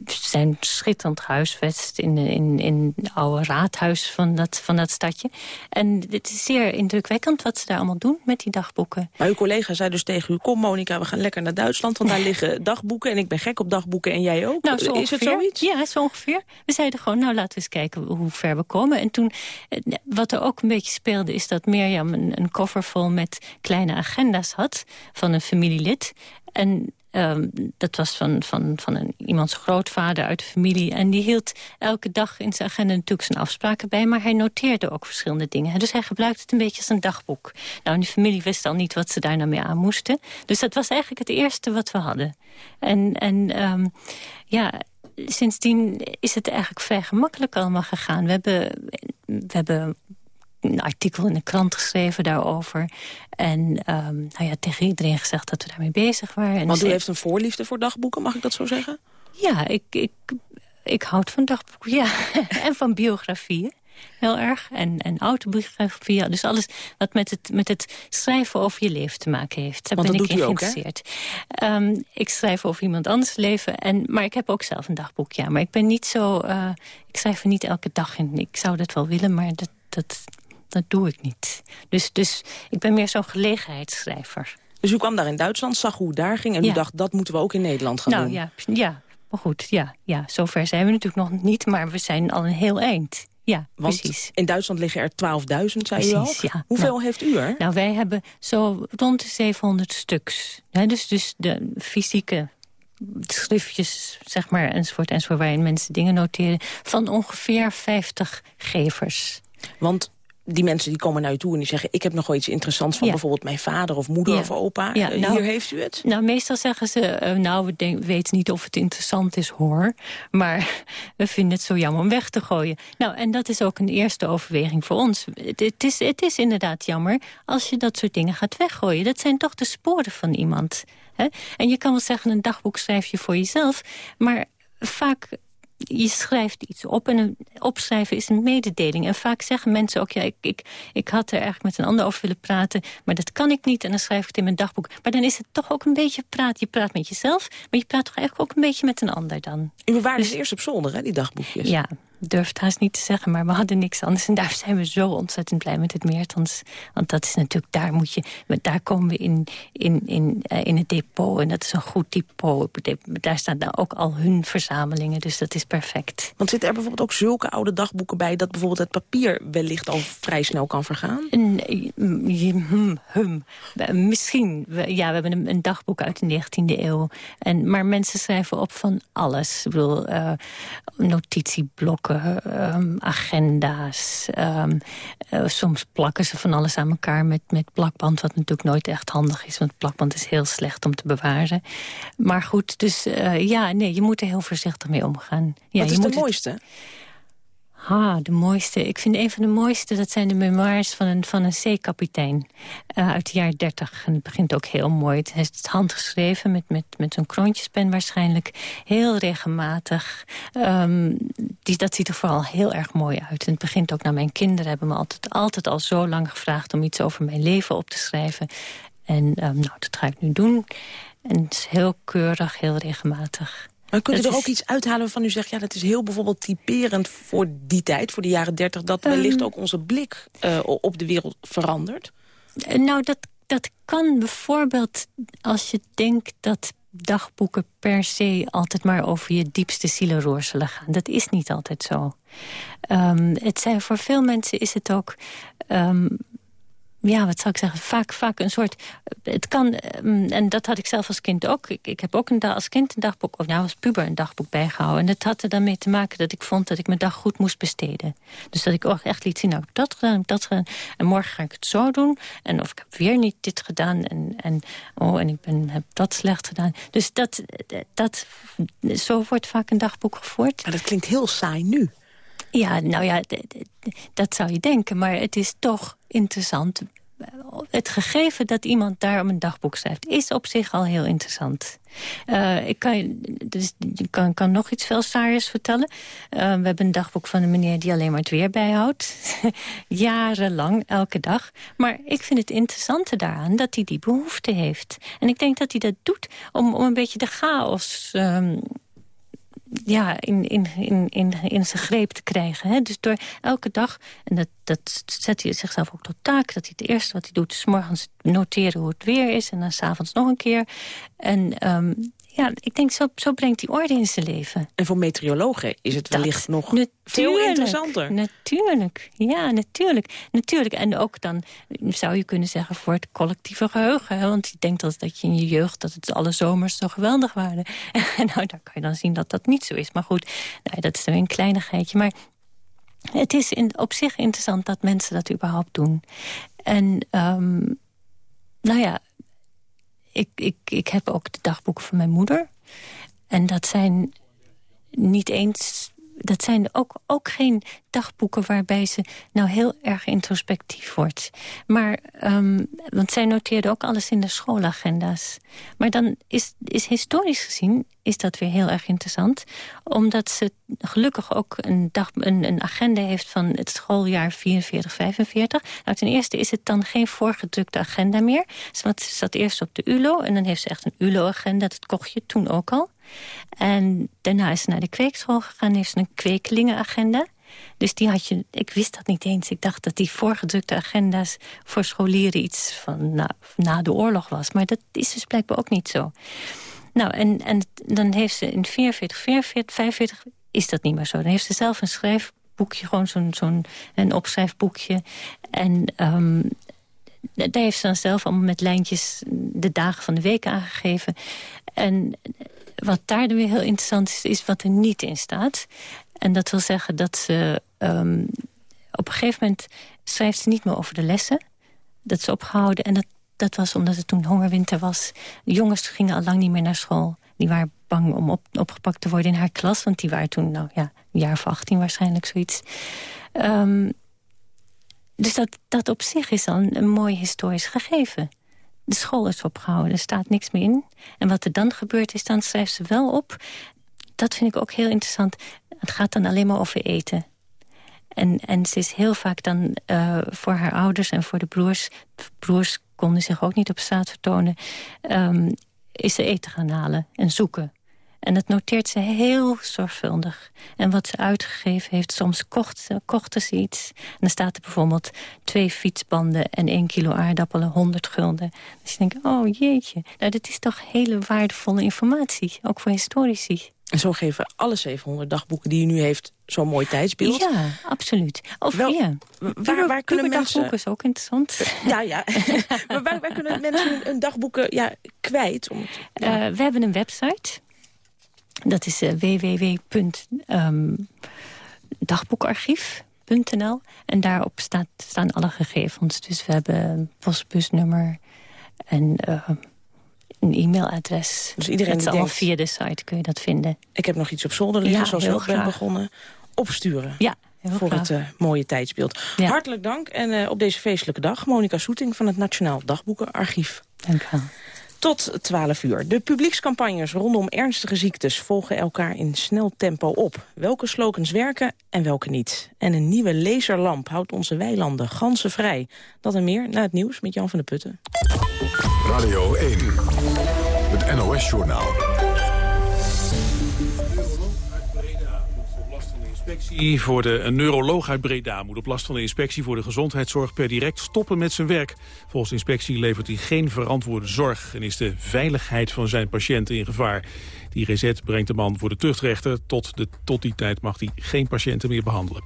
zijn schitterend huisvest in, in, in het oude raadhuis van dat, van dat stadje. En het is zeer indrukwekkend wat ze daar allemaal doen met die dagboeken. Maar uw collega zei dus tegen u, kom Monika, we gaan lekker naar Duitsland... want daar liggen dagboeken en ik ben gek op dagboeken en jij ook. Nou, zo is het zoiets? Ja, zo ongeveer. We zeiden gewoon, nou laten we eens kijken hoe ver we komen. En toen, wat er ook een beetje speelde, is dat Mirjam een, een koffer vol met kleine agenda's had... van een familielid. En Um, dat was van, van, van een, iemands grootvader uit de familie. En die hield elke dag in zijn agenda natuurlijk zijn afspraken bij. Maar hij noteerde ook verschillende dingen. Dus hij gebruikte het een beetje als een dagboek. Nou, die familie wist al niet wat ze daar nou mee aan moesten. Dus dat was eigenlijk het eerste wat we hadden. En, en um, ja, sindsdien is het eigenlijk vrij gemakkelijk allemaal gegaan. We hebben, we hebben een artikel in de krant geschreven daarover. En um, nou ja, tegen iedereen gezegd dat we daarmee bezig waren. Want u heeft een voorliefde voor dagboeken, mag ik dat zo zeggen? Ja, ik, ik, ik houd van dagboeken, ja. en van biografieën. Heel erg. En, en autobiografie. Dus alles wat met het, met het schrijven over je leven te maken heeft. Daar Want ben ik in ook, geïnteresseerd. Um, ik schrijf over iemand anders leven. En, maar ik heb ook zelf een dagboek, ja. Maar ik ben niet zo... Uh, ik schrijf er niet elke dag in. Ik zou dat wel willen, maar dat, dat, dat doe ik niet. Dus, dus ik ben meer zo'n gelegenheidsschrijver. Dus u kwam daar in Duitsland, zag hoe het daar ging... en Ja. u dacht, dat moeten we ook in Nederland gaan nou, doen. ja, ja, maar goed, ja, ja, zover zijn we natuurlijk nog niet... maar we zijn al een heel eind. Ja, Want precies. in Duitsland liggen er 12.000, zei u al. Precies, ja. Hoeveel Nou, heeft u er? Nou, wij hebben zo rond de 700 stuks. Hè, dus, dus de fysieke schriftjes, zeg maar, enzovoort, enzovoort... waarin mensen dingen noteren, van ongeveer 50 gevers. Want die mensen die komen naar u toe en die zeggen... ik heb nog wel iets interessants van Ja. bijvoorbeeld mijn vader of moeder Ja. of opa. Ja, Eh, nou- Hier heeft u het. Nou, meestal zeggen ze, eh, nou, we denk- weten niet of het interessant is, hoor. Maar we vinden het zo jammer om weg te gooien. Nou, en dat is ook een eerste overweging voor ons. Het, het is, het is inderdaad jammer als je dat soort dingen gaat weggooien. Dat zijn toch de sporen van iemand. Hè? En je kan wel zeggen, een dagboek schrijf je voor jezelf. Maar vaak je schrijft iets op en een opschrijven is een mededeling. En vaak zeggen mensen ook, ja, ik, ik, ik had er eigenlijk met een ander over willen praten... maar dat kan ik niet en dan schrijf ik het in mijn dagboek. Maar dan is het toch ook een beetje praat. Je praat met jezelf, maar je praat toch eigenlijk ook een beetje met een ander dan. U bewaarde ze eerst op zolder, hè, die dagboekjes? Ja, durf het haast niet te zeggen, maar we hadden niks anders. En daar zijn we zo ontzettend blij met het Meertans. Want dat is natuurlijk, daar moet je, daar komen we in, in, in, eh, in het depot. En dat is een goed depot. Daar staan dan ook al hun verzamelingen, dus dat is perfect. Want zitten er bijvoorbeeld ook zulke oude dagboeken bij... dat bijvoorbeeld het papier wellicht al vrij snel kan vergaan? Mm, je- hmm, hum. Eh, Misschien. Ja, we hebben een, een dagboek uit de 19e eeuw. En, maar mensen schrijven op van alles. Ik bedoel, eh, notitieblokken, ehm, agenda's. ehm, eh, soms plakken ze van alles aan elkaar met, met plakband... wat natuurlijk nooit echt handig is, want plakband is heel slecht om te bewaren. Maar goed, dus eh, ja, nee, je moet er heel voorzichtig mee omgaan. Ja, Wat je is de moet het- Ah, de mooiste. Ik vind een van de mooiste, dat zijn de memoires van een, van een zeekapitein. Uh, uit de jaren dertig. En het begint ook heel mooi. Het is handgeschreven met, met, met zo'n kroontjespen waarschijnlijk. Heel regelmatig. Um, die, dat ziet er vooral heel erg mooi uit. En het begint ook naar mijn kinderen. Hebben me altijd, altijd al zo lang gevraagd om iets over mijn leven op te schrijven. En um, nou, dat ga ik nu doen. En het is heel keurig, heel regelmatig. Maar kunt u er ook iets uithalen waarvan u zegt... ja, dat is heel bijvoorbeeld typerend voor die tijd, voor de jaren 30... dat Ehm. wellicht ook onze blik eh, op de wereld verandert? Eh, Nou, dat, dat kan bijvoorbeeld als je denkt dat dagboeken per se altijd maar over je diepste zielenroer zullen gaan. Dat is niet altijd zo. Ehm, het zijn, voor veel mensen is het ook... ehm, ja, wat zou ik zeggen, vaak, vaak een soort... Het kan, ehm, en dat had ik zelf als kind ook. Ik, ik heb ook een als kind een dagboek, of nou als puber een dagboek bijgehouden. En dat had er dan mee te maken dat ik vond dat ik mijn dag goed moest besteden. Dus dat ik ook echt liet zien, nou, ik heb dat gedaan, ik dat gedaan. En morgen ga ik het zo doen. En of ik heb weer niet dit gedaan. En, en, oh, en ik ben, heb dat slecht gedaan. Dus dat, dat, zo wordt vaak een dagboek gevoerd. Maar dat klinkt heel saai nu. Ja, nou ja, dat zou je denken. Maar het is toch interessant. Het gegeven dat iemand daarom een dagboek schrijft... is op zich al heel interessant. Eh, ik kan, dus, kan, kan nog iets veel saaiers vertellen. Eh, we hebben een dagboek van een meneer die alleen maar het weer bijhoudt. Jarenlang, elke dag. Maar ik vind het interessante daaraan dat hij die behoefte heeft. En ik denk dat hij dat doet om, om een beetje de chaos... ehm, ja, in, in, in, in, in zijn greep te krijgen. Hè? Dus door elke dag, en dat, dat zet hij zichzelf ook tot taak... dat hij het eerste wat hij doet is morgens noteren hoe het weer is... en dan s'avonds nog een keer. En ehm, ja, ik denk, zo, zo brengt hij orde in zijn leven. En voor meteorologen is het wellicht nog veel interessanter. Natuurlijk, ja, natuurlijk. natuurlijk. En ook dan zou je kunnen zeggen voor het collectieve geheugen. Hè? Want je denkt dat, dat je in je jeugd dat het alle zomers zo geweldig waren. En nou, daar kan je dan zien dat dat niet zo is. Maar goed, nou, dat is dan weer een kleinigheidje. Maar het is in, op zich interessant dat mensen dat überhaupt doen. En ehm, nou ja, ik, ik, ik heb ook de dagboeken van mijn moeder. En dat zijn niet eens... Dat zijn ook, ook geen dagboeken waarbij ze nou heel erg introspectief wordt. Maar, ehm, want zij noteerde ook alles in de schoolagenda's. Maar dan is, is historisch gezien is dat weer heel erg interessant. Omdat ze gelukkig ook een, dag, een, een agenda heeft van het schooljaar 44-45. Nou, ten eerste is het dan geen voorgedrukte agenda meer. Want ze zat eerst op de ULO en dan heeft ze echt een ULO-agenda. Dat kocht je toen ook al. En daarna is ze naar de kweekschool gegaan heeft ze een kwekelingenagenda. Dus die had je, ik wist dat niet eens. Ik dacht dat die voorgedrukte agenda's voor scholieren iets van na, na de oorlog was. Maar dat is dus blijkbaar ook niet zo. Nou, en, en dan heeft ze in 44, 44, 45 is dat niet meer zo. Dan heeft ze zelf een schrijfboekje, gewoon zo'n zo'n een opschrijfboekje. En ehm, daar heeft ze dan zelf allemaal met lijntjes de dagen van de week aangegeven. En wat daar weer heel interessant is, is wat er niet in staat. En dat wil zeggen dat ze ehm, op een gegeven moment schrijft ze niet meer over de lessen. Dat is opgehouden. En dat, dat was omdat het toen hongerwinter was. De jongens gingen al lang niet meer naar school. Die waren bang om op, opgepakt te worden in haar klas. Want die waren toen, nou ja, een jaar of 18 waarschijnlijk zoiets. Ehm, dus dat, dat op zich is dan een mooi historisch gegeven. De school is opgehouden, er staat niks meer in. En wat er dan gebeurt is, dan schrijft ze wel op. Dat vind ik ook heel interessant. Het gaat dan alleen maar over eten. En, en ze is heel vaak dan eh, voor haar ouders en voor de broers... broers konden zich ook niet op straat vertonen... ehm, is ze eten gaan halen en zoeken. En dat noteert ze heel zorgvuldig. En wat ze uitgegeven heeft, soms kocht kochten ze iets. En dan staat er bijvoorbeeld twee fietsbanden en één kilo aardappelen, 100 gulden. Dus je denkt, oh jeetje. Nou, dit is toch hele waardevolle informatie, ook voor historici. En zo geven alle 700 dagboeken die u nu heeft zo'n mooi tijdsbeeld. Ja, absoluut. Of Wel, ja, waar, waar kunnen mensen... dagboeken is ook interessant. Ja, ja. maar waar, waar kunnen mensen hun, dagboeken ja, kwijt? Om het- Eh, we hebben een website. Dat is eh, www.dagboekarchief.nl. En daarop staat, staan alle gegevens. Dus we hebben een postbusnummer en eh, een e-mailadres. Dus iedereen die denkt- via de site kun je dat vinden. Ik heb nog iets op zolder liggen, Ja, zoals ik ook ben begonnen. Opsturen. Ja, voor graag. het eh, mooie tijdsbeeld. Hartelijk dank en op deze feestelijke dag... Monika Soeting van het Nationaal Dagboekenarchief. Dank wel. Tot 12 uur. De publiekscampagnes rondom ernstige ziektes volgen elkaar in snel tempo op. Welke slogans werken en welke niet. En een nieuwe laserlamp houdt onze weilanden ganzen vrij. Dat en meer na het nieuws met Jan van der Putten. Radio 1, het NOS-journaal. Inspectie voor de, een neuroloog uit Breda moet op last van de inspectie voor de gezondheidszorg per direct stoppen met zijn werk. Volgens de inspectie levert hij geen verantwoorde zorg en is de veiligheid van zijn patiënten in gevaar. Die RZ brengt de man voor de tuchtrechter. Tot, de, tot die tijd mag hij geen patiënten meer behandelen.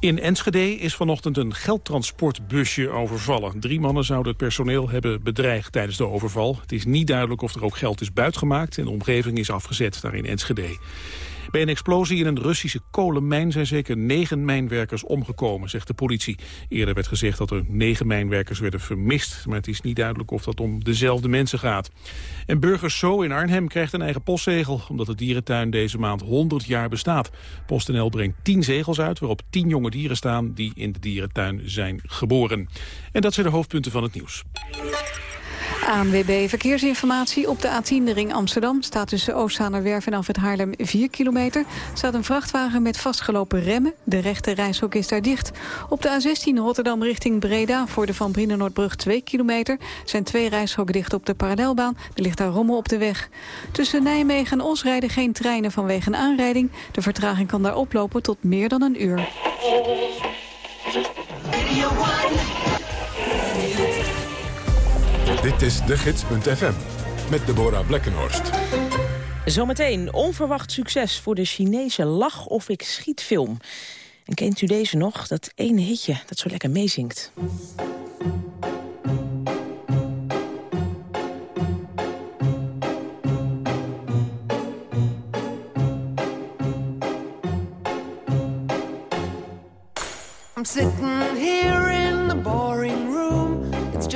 In Enschede is vanochtend een geldtransportbusje overvallen. Drie mannen zouden het personeel hebben bedreigd tijdens de overval. Het is niet duidelijk of er ook geld is buitgemaakt... en de omgeving is afgezet daar in Enschede. Bij een explosie in een Russische kolenmijn zijn zeker negen mijnwerkers omgekomen, zegt de politie. Eerder werd gezegd dat er negen mijnwerkers werden vermist, maar het is niet duidelijk of dat om dezelfde mensen gaat. En Burgers Zo in Arnhem krijgt een eigen postzegel, omdat de dierentuin deze maand 100 jaar bestaat. PostNL brengt 10 zegels uit, waarop 10 jonge dieren staan die in de dierentuin zijn geboren. En dat zijn de hoofdpunten van het nieuws. ANWB Verkeersinformatie. Op de A10 de ring Amsterdam staat tussen Oostzaanerwerf en Alfred Haarlem 4 kilometer. staat een vrachtwagen met vastgelopen remmen. De rechte reishok is daar dicht. Op de A16 Rotterdam richting Breda voor de Van Brienenoordbrug 2 kilometer. zijn twee reishokken dicht op de parallelbaan. Er ligt daar rommel op de weg. Tussen Nijmegen en Os rijden geen treinen vanwege een aanrijding. De vertraging kan daar oplopen tot meer dan een uur. Dit is de gids.fm met Deborah Blekkenhorst. Zometeen onverwacht succes voor de Chinese lach of ik schiet film. En kent u deze nog? Dat ene hitje dat zo lekker meezingt. I'm sitting here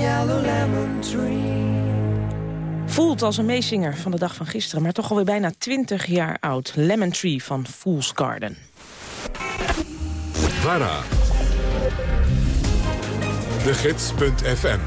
yellow lemon tree. Voelt als een meezinger van de dag van gisteren, maar toch alweer bijna 20 jaar oud. Lemon Tree van Fool's Garden. Vara. De Gids.fm.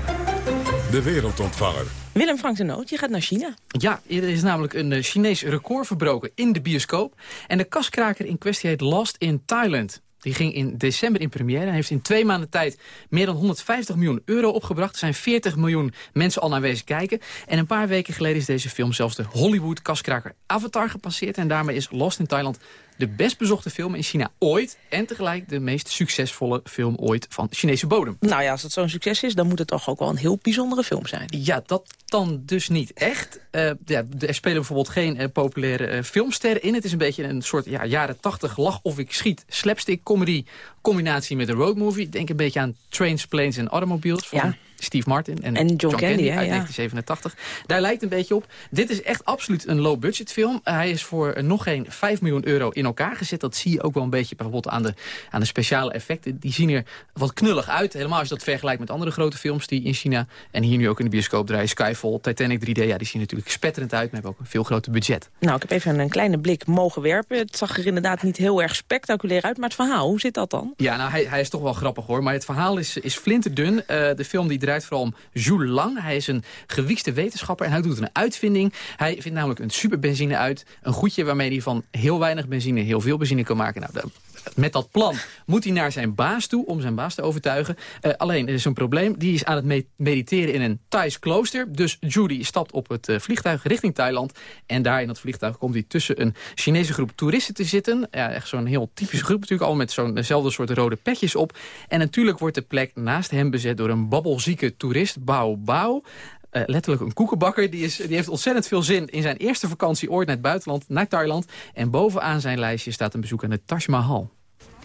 De wereldontvanger. Willem Frank de Noot, je gaat naar China. Ja, er is namelijk een eh, Chinees record verbroken in de bioscoop. En de kaskraker in kwestie heet Lost in Thailand. Die ging in december in première en heeft in twee maanden tijd meer dan 150 miljoen euro opgebracht. Er zijn 40 miljoen mensen al naar wezen kijken. En een paar weken geleden is deze film zelfs de Hollywood-kaskraker Avatar gepasseerd. En daarmee is Lost in Thailand de best bezochte film in China ooit... en tegelijk de meest succesvolle film ooit van Chinese bodem. Nou ja, als het zo'n succes is, dan moet het toch ook wel een heel bijzondere film zijn. Ja, dat dan dus niet echt. Uh, ja, er spelen bijvoorbeeld geen uh, populaire uh, filmsterren in. Het is een beetje een soort ja, jaren tachtig lach of ik schiet slapstick comedy combinatie met een roadmovie. Denk een beetje aan Trains, Planes en Automobiles van ja. Steve Martin en, en John, John, Candy, uit ja, 1987. Daar lijkt een beetje op. Dit is echt absoluut een low-budget film. hij is voor nog geen 5 miljoen euro in elkaar gezet. Dat zie je ook wel een beetje bijvoorbeeld aan de, aan de speciale effecten. Die zien er wat knullig uit. Helemaal als je dat vergelijkt met andere grote films die in China... en hier nu ook in de bioscoop draaien. Skyfall, Titanic 3D. Ja, die zien natuurlijk spetterend uit. Maar hebben ook een veel groter budget. Nou, ik heb even een kleine blik mogen werpen. Het zag er inderdaad niet heel erg spectaculair uit. Maar het verhaal, hoe zit dat dan? Ja, nou, hij, hij is toch wel grappig hoor. Maar het verhaal is, is flinterdun. Uh, de film die draait vooral om Jules Lang. Hij is een gewiekste wetenschapper en hij doet een uitvinding. Hij vindt namelijk een superbenzine uit. Een goedje waarmee hij van heel weinig benzine heel veel benzine kan maken. Nou, met dat plan moet hij naar zijn baas toe om zijn baas te overtuigen. Uh, alleen, er is een probleem. Die is aan het me mediteren in een Thais klooster. Dus Judy stapt op het uh, vliegtuig richting Thailand. En daar in dat vliegtuig komt hij tussen een Chinese groep toeristen te zitten. Ja, echt zo'n heel typische groep natuurlijk. Al met zo'nzelfde soort rode petjes op. En natuurlijk wordt de plek naast hem bezet door een babbelzieke toerist, Bao Bao. Uh, letterlijk een koekenbakker. Die, is, die heeft ontzettend veel zin in zijn eerste vakantie ooit naar het buitenland, naar Thailand. En bovenaan zijn lijstje staat een bezoek aan het Taj Mahal.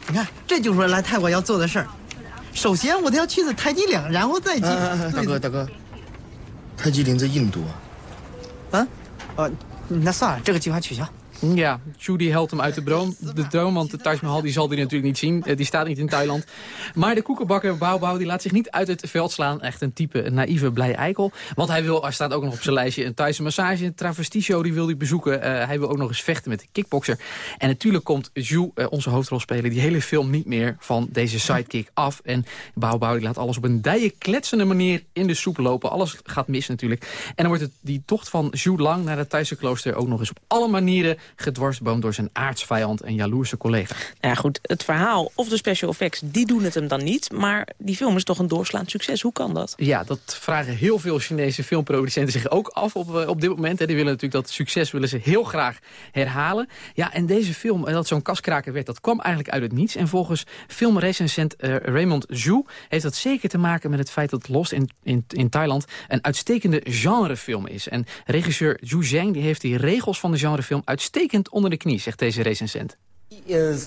你看，这就是来泰国要做的事儿。首先，我得要去的泰姬陵，然后再去。啊、大哥，大哥，泰姬陵在印度啊。啊，呃，那算了，这个计划取消。 Ja, Judy helpt hem uit de droom, de want de Taj Mahal die zal hij natuurlijk niet zien. Die staat niet in Thailand. Maar de koekenbakker Bao Bao die laat zich niet uit het veld slaan. Echt een type een naïeve blij eikel. Want hij wil, er staat ook nog op zijn lijstje een Thaise massage. Een travestieshow die wil hij bezoeken. Uh, hij wil ook nog eens vechten met de kickboxer. En natuurlijk komt Zhu, uh, onze hoofdrolspeler, die hele film niet meer van deze sidekick af. En Bao Bao die laat alles op een dijen kletsende manier in de soep lopen. Alles gaat mis natuurlijk. En dan wordt het die tocht van Zhu Lang naar het Thaise klooster ook nog eens op alle manieren gedwarsboomd door zijn aardsvijand en jaloerse collega. Ja goed, het verhaal of de special effects, die doen het hem dan niet. Maar die film is toch een doorslaand succes. Hoe kan dat? Ja, dat vragen heel veel Chinese filmproducenten zich ook af op, op dit moment. Hè. Die willen natuurlijk dat succes willen ze heel graag herhalen. Ja, en deze film, dat zo'n kaskraker werd, dat kwam eigenlijk uit het niets. En volgens filmrecensent uh, Raymond Zhu heeft dat zeker te maken met het feit dat Lost in, in, in Thailand een uitstekende genrefilm is. En regisseur Zhu Zheng die heeft die regels van de genrefilm uitstekend onder de knie, zegt deze recensent. He is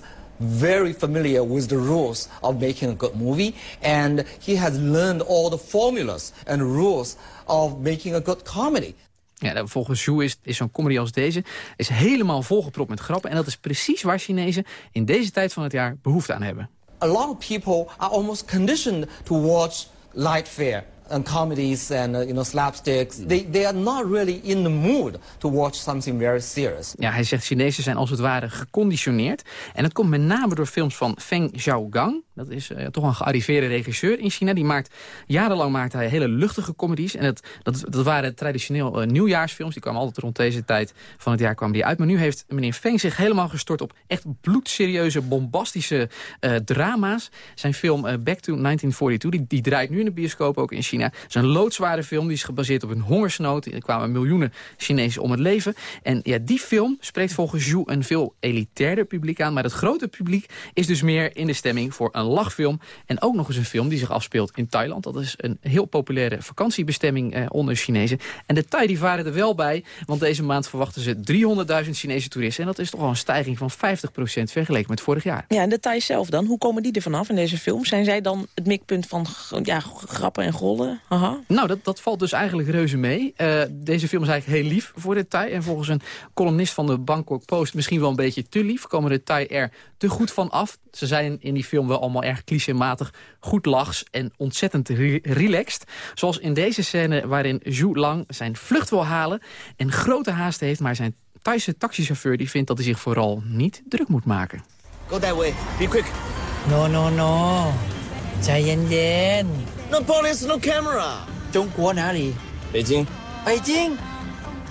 very familiar with the rules of making a good movie and he has learned all the formulas and rules of making a good comedy. Ja, volgens Zhu is, is zo'n comedy als deze is helemaal volgepropt met grappen. En dat is precies waar Chinezen in deze tijd van het jaar behoefte aan hebben. A lot of people are almost conditioned to watch light fare and comedies and uh, you know slapsticks. They they are not really in the mood to watch something very serious. Ja, hij zegt Chinezen zijn als het ware geconditioneerd. En dat komt met name door films van Feng Xiaogang. Dat is uh, toch een gearriveerde regisseur in China. Die maakt, jarenlang maakte hij hele luchtige comedies. En het, dat, dat waren traditioneel uh, nieuwjaarsfilms. Die kwamen altijd rond deze tijd van het jaar kwamen die uit. Maar nu heeft meneer Feng zich helemaal gestort op echt bloedserieuze, bombastische uh, drama's. Zijn film Back to 1942, die, die draait nu in de bioscoop ook in China. Het is een loodzware film, die is gebaseerd op een hongersnood. Er kwamen miljoenen Chinezen om het leven. En ja, die film spreekt volgens Zhu een veel elitairder publiek aan. Maar het grote publiek is dus meer in de stemming voor een lachfilm. En ook nog eens een film die zich afspeelt in Thailand. Dat is een heel populaire vakantiebestemming eh, onder Chinezen. En de Thai die varen er wel bij, want deze maand verwachten ze 300.000 Chinese toeristen. En dat is toch wel een stijging van 50% vergeleken met vorig jaar. Ja, en de Thai zelf dan, hoe komen die er vanaf in deze film? Zijn zij dan het mikpunt van ja, grappen en gollen? gevonden? Aha. Nou, dat, dat valt dus eigenlijk reuze mee. Uh, deze film is eigenlijk heel lief voor de Thai. En volgens een columnist van de Bangkok Post misschien wel een beetje te lief. Komen de Thai er te goed van af. Ze zijn in die film wel allemaal erg clichématig goed lachs en ontzettend re relaxed. Zoals in deze scène waarin Zhu Lang zijn vlucht wil halen... en grote haast heeft, maar zijn Thaise taxichauffeur die vindt dat hij zich vooral niet druk moet maken. Go that way. Be quick. No, no, no. ใจเย็น No police, no camera. ๆ中国哪里北京。北京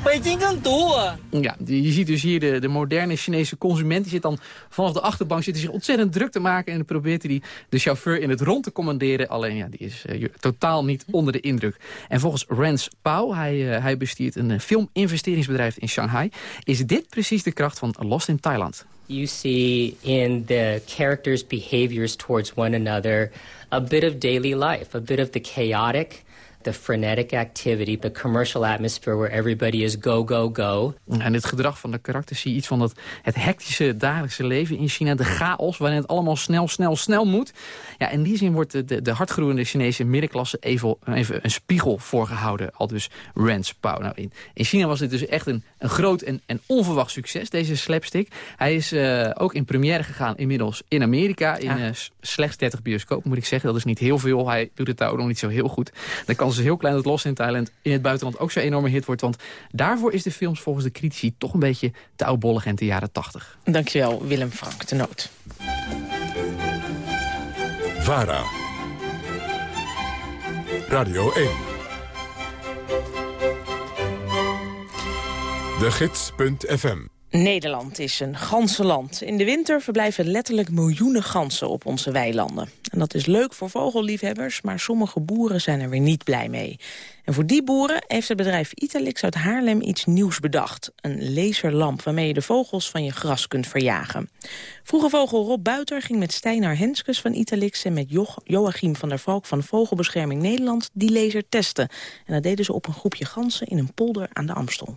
北京更毒啊 Ja, je ziet dus hier de, de moderne Chinese consument. Die zit dan vanaf de achterbank zit hij zich ontzettend druk te maken... en dan probeert hij de chauffeur in het rond te commanderen. Alleen ja, die is uh, totaal niet onder de indruk. En volgens Rance Pau, hij, uh, hij bestiert een uh, filminvesteringsbedrijf in Shanghai... is dit precies de kracht van Lost in Thailand. You see in the characters' behaviors towards one another a bit of daily life, a bit of the chaotic, the frenetic activity, the commercial atmosphere where everybody is go, go, go. En het gedrag van de karakters zie je iets van dat, het hectische dagelijkse leven in China. De chaos, waarin het allemaal snel, snel, snel moet. Ja, in die zin wordt de, de, de hardgroeiende Chinese middenklasse even, even een spiegel voorgehouden. Al dus Rance Pau. Nou, in, in China was dit dus echt een, een groot en, en onverwacht succes, deze slapstick. Hij is uh, ook in première gegaan inmiddels in Amerika. In ja. uh, slechts 30 bioscopen, moet ik zeggen. Dat is niet heel veel. Hij doet het daar ook nog niet zo heel goed. Dan kan ze heel klein dat Lost in Thailand in het buitenland ook zo'n enorme hit wordt. Want daarvoor is de film volgens de critici toch een beetje te oudbollig en te jaren 80. Dankjewel, Willem Frank, de noot. VARA. Radio 1. De Gids.fm Nederland is een ganzenland. In de winter verblijven letterlijk miljoenen ganzen op onze weilanden. En dat is leuk voor vogelliefhebbers, maar sommige boeren zijn er weer niet blij mee. En voor die boeren heeft het bedrijf Italix uit Haarlem iets nieuws bedacht. Een laserlamp waarmee je de vogels van je gras kunt verjagen. Vroege vogel Rob Buiter ging met Steinar Henskes van Italix... en met jo Joachim van der Valk van Vogelbescherming Nederland die laser testen. En dat deden ze op een groepje ganzen in een polder aan de Amstel.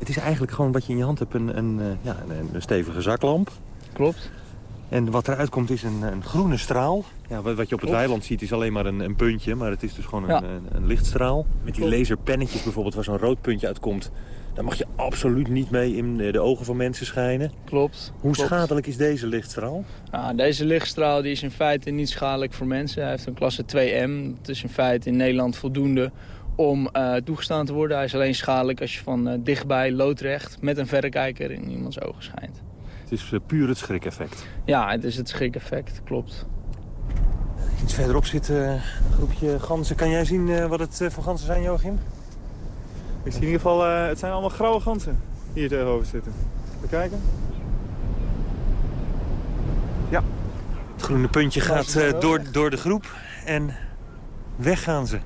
Het is eigenlijk gewoon wat je in je hand hebt, een, een, ja, een, een stevige zaklamp. Klopt. En wat eruit komt is een, een groene straal. Ja, wat, wat je op het weiland ziet is alleen maar een, een, puntje, maar het is dus gewoon ja. een, een, lichtstraal. Met die laserpennetjes bijvoorbeeld, waar zo'n rood puntje uitkomt... daar mag je absoluut niet mee in de ogen van mensen schijnen. Klopt. Hoe klopt. schadelijk is deze lichtstraal? Nou, deze lichtstraal die is in feite niet schadelijk voor mensen. Hij heeft een klasse 2M. Het is in feite in Nederland voldoende om uh, toegestaan te worden. Hij is alleen schadelijk als je van uh, dichtbij loodrecht met een verrekijker in iemands ogen schijnt. Het is uh, puur het schrik-effect. Ja, het is het schrik-effect, klopt. Iets verderop zit een groepje ganzen. Kan jij zien wat het voor ganzen zijn, Joachim? Ik zie in ieder geval, het zijn allemaal grauwe ganzen hier tegenover zitten. Even kijken. Ja. Het groene puntje gaat door, door de groep en weg gaan ze.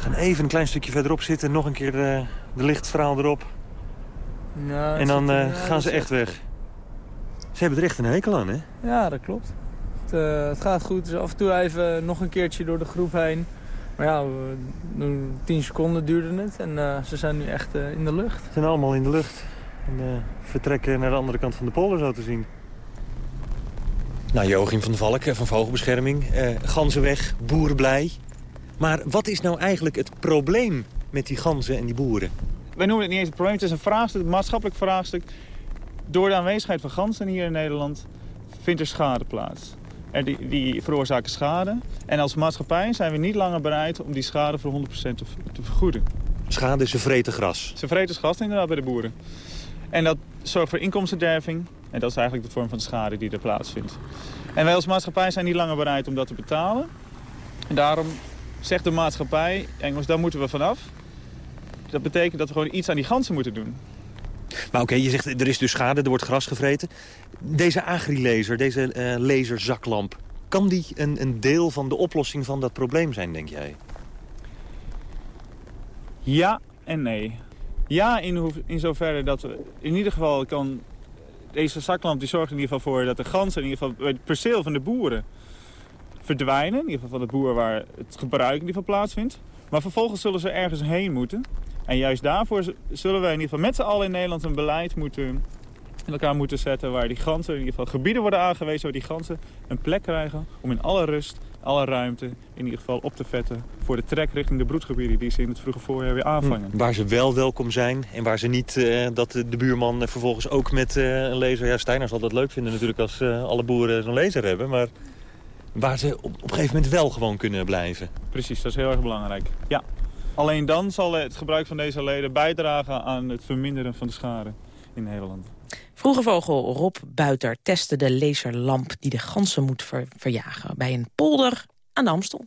We gaan even een klein stukje verderop zitten. Nog een keer de, de lichtstraal erop. Nou, en dan uh, gaan ze echt weg. Ze hebben er echt een hekel aan, hè? Ja, dat klopt. Het, uh, het gaat goed. Dus af en toe even nog een keertje door de groep heen. Maar ja, we, 10 seconden duurde het. En uh, ze zijn nu echt in de lucht. Ze zijn allemaal in de lucht. En vertrekken naar de andere kant van de polder, zo te zien. Nou, Joachim van der Valk van Vogelbescherming. ganzen weg, boeren blij. Maar wat is nou eigenlijk het probleem met die ganzen en die boeren? Wij noemen het niet eens een probleem, het is een vraagstuk, een maatschappelijk vraagstuk. Door de aanwezigheid van ganzen hier in Nederland vindt er schade plaats. Er die, die veroorzaken schade. En als maatschappij zijn we niet langer bereid om die schade voor 100% te, te vergoeden. Schade is ze vreten gras? Ze vreten gras inderdaad bij de boeren. En dat zorgt voor inkomstenderving. En dat is eigenlijk de vorm van schade die er plaatsvindt. En wij als maatschappij zijn niet langer bereid om dat te betalen. En daarom zegt de maatschappij, Engels, daar moeten we vanaf. Dat betekent dat we gewoon iets aan die ganzen moeten doen. Maar oké, okay, je zegt er is dus schade, er wordt gras gevreten. Deze agrilaser, deze uh, laserzaklamp... kan die een, een deel van de oplossing van dat probleem zijn, denk jij? Ja en nee. Ja, in, in zoverre dat we in ieder geval kan... Deze zaklamp die zorgt in ieder geval voor dat de ganzen... in ieder geval het perceel van de boeren verdwijnen. In ieder geval van de boer waar het gebruik in ieder geval plaatsvindt. Maar vervolgens zullen ze ergens heen moeten. En juist daarvoor zullen wij in ieder geval met z'n allen in Nederland een beleid moeten in elkaar moeten zetten waar die ganzen, in ieder geval gebieden worden aangewezen waar die ganzen een plek krijgen om in alle rust, alle ruimte in ieder geval op te vetten voor de trek richting de broedgebieden die ze in het vroege voorjaar weer aanvangen. Hm. Waar ze wel welkom zijn en waar ze niet, eh, dat de buurman vervolgens ook met eh, een laser, ja Stijner zal dat leuk vinden natuurlijk als eh, alle boeren zo'n laser hebben, maar waar ze op, een gegeven moment wel gewoon kunnen blijven. Precies, dat is heel erg belangrijk. Ja. Alleen dan zal het gebruik van deze leden bijdragen aan het verminderen van de schade in Nederland. Vroege vogel Rob Buiter testte de laserlamp die de ganzen moet verjagen... bij een polder aan de Amstel.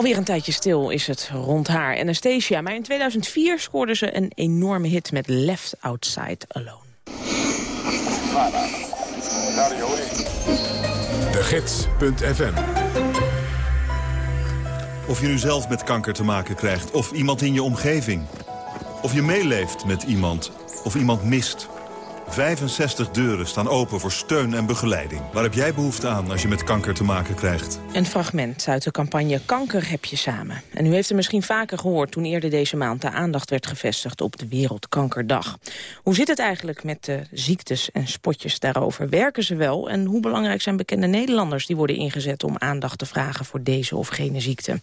Alweer een tijdje stil is het rond haar Anastasia. Maar in 2004 scoorde ze een enorme hit met Left Outside Alone. De Gids.fm Of je nu zelf met kanker te maken krijgt, of iemand in je omgeving. Of je meeleeft met iemand, of iemand mist. 65 deuren staan open voor steun en begeleiding. Waar heb jij behoefte aan als je met kanker te maken krijgt? Een fragment uit de campagne Kanker heb je samen. En u heeft het misschien vaker gehoord toen eerder deze maand de aandacht werd gevestigd op de Wereldkankerdag. Hoe zit het eigenlijk met de ziektes en spotjes daarover? Werken ze wel? En hoe belangrijk zijn bekende Nederlanders die worden ingezet om aandacht te vragen voor deze of gene ziekte?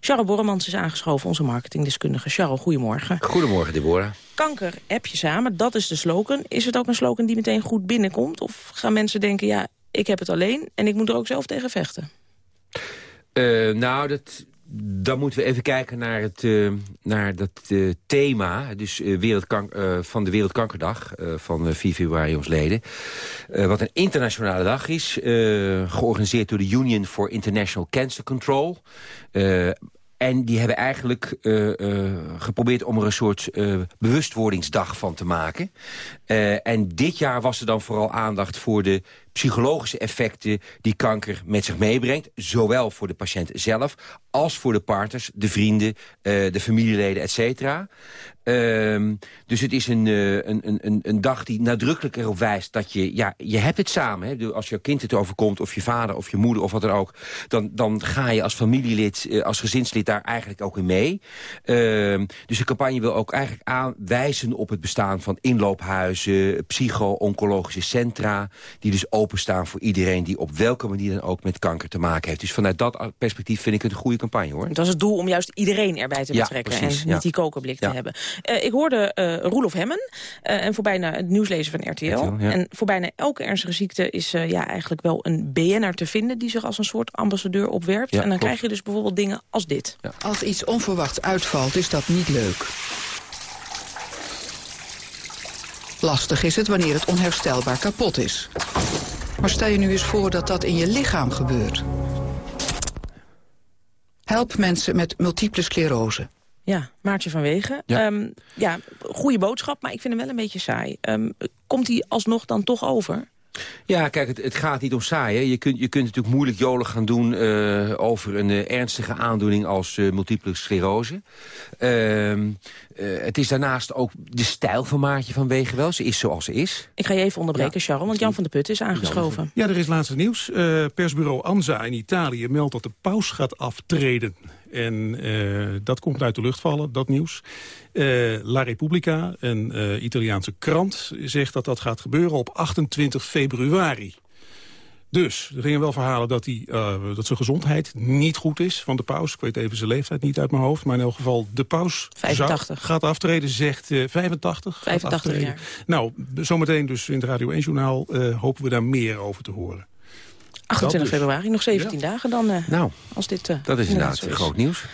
Charles Borremans is aangeschoven, onze marketingdeskundige. Charles, goedemorgen. Goedemorgen, Deborah. Kanker heb je samen, dat is de slogan. Is het ook een slogan die meteen goed binnenkomt? Of gaan mensen denken, ja, ik heb het alleen en ik moet er ook zelf tegen vechten? Eh, nou, dat, dan moeten we even kijken naar, het, eh, naar dat eh, thema dus, wereldkank, van de Wereldkankerdag van eh, 4 februari ons leden. Eh, wat een internationale dag is, georganiseerd door de Union for International Cancer Control. En die hebben eigenlijk eh, eh, geprobeerd om er een soort eh, bewustwordingsdag van te maken. En dit jaar was er dan vooral aandacht voor de psychologische effecten die kanker met zich meebrengt. Zowel voor de patiënt zelf als voor de partners, de vrienden, eh, de familieleden, et cetera. Ehm, dus het is een, eh, een, een, een dag die nadrukkelijk erop wijst dat je... Ja, je hebt het samen. Hè? Als jouw kind het overkomt, of je vader of je moeder of wat dan ook... dan, dan ga je als familielid, eh, als gezinslid daar eigenlijk ook in mee. Ehm, dus de campagne wil ook eigenlijk aanwijzen op het bestaan van inloophuizen... psycho-oncologische centra, die dus openstaan voor iedereen... die op welke manier dan ook met kanker te maken heeft. Dus vanuit dat perspectief vind ik het een goede campagne, hoor. Dat is het doel om juist iedereen erbij te Ja, betrekken precies, en ja. niet die kokerblik Ja. te hebben. Eh, ik hoorde eh Roelof Hemmen eh, en voor bijna het nieuwslezer van RTL. RTL, ja. En voor bijna elke ernstige ziekte is eh, ja, eigenlijk wel een BN'er te vinden... die zich als een soort ambassadeur opwerpt. Ja, en dan klopt. krijg je dus bijvoorbeeld dingen als dit. Als iets onverwachts uitvalt, is dat niet leuk. Lastig is het wanneer het onherstelbaar kapot is. Maar stel je nu eens voor dat dat in je lichaam gebeurt. Help mensen met multiple sclerose. Ja, Maartje van Wegen. Ja. Ja, ja goede boodschap, maar ik vind hem wel een beetje saai. Ehm, komt hij alsnog dan toch over? Ja, kijk, het, het gaat niet om saai. Hè. Je, kunt, je kunt natuurlijk moeilijk jolig gaan doen eh, over een eh, ernstige aandoening als eh, multiple sclerose. Ehm, eh, het is daarnaast ook de stijl van Maartje van Wegen wel. Ze is zoals ze is. Ik ga je even onderbreken, Charles, want Jan van der Put is aangeschoven. Ja, er is laatste nieuws. Eh, persbureau ANSA in Italië meldt dat de paus gaat aftreden. En eh, dat komt uit de lucht vallen, dat nieuws. Eh, La Repubblica, een eh, Italiaanse krant, zegt dat dat gaat gebeuren op 28 februari. Dus, er gingen wel verhalen dat, eh, dat zijn gezondheid niet goed is van de paus. Ik weet even zijn leeftijd niet uit mijn hoofd. Maar in elk geval, de paus 85. zou- gaat aftreden, zegt eh 85. gaat 85 aftreden. jaar. Nou, zometeen dus in het Radio 1-journaal eh, hopen we daar meer over te horen. 28 Dat dus. februari, nog 17 dagen dan. eh, Nou, als dit, eh, dat is inderdaad groot nieuws.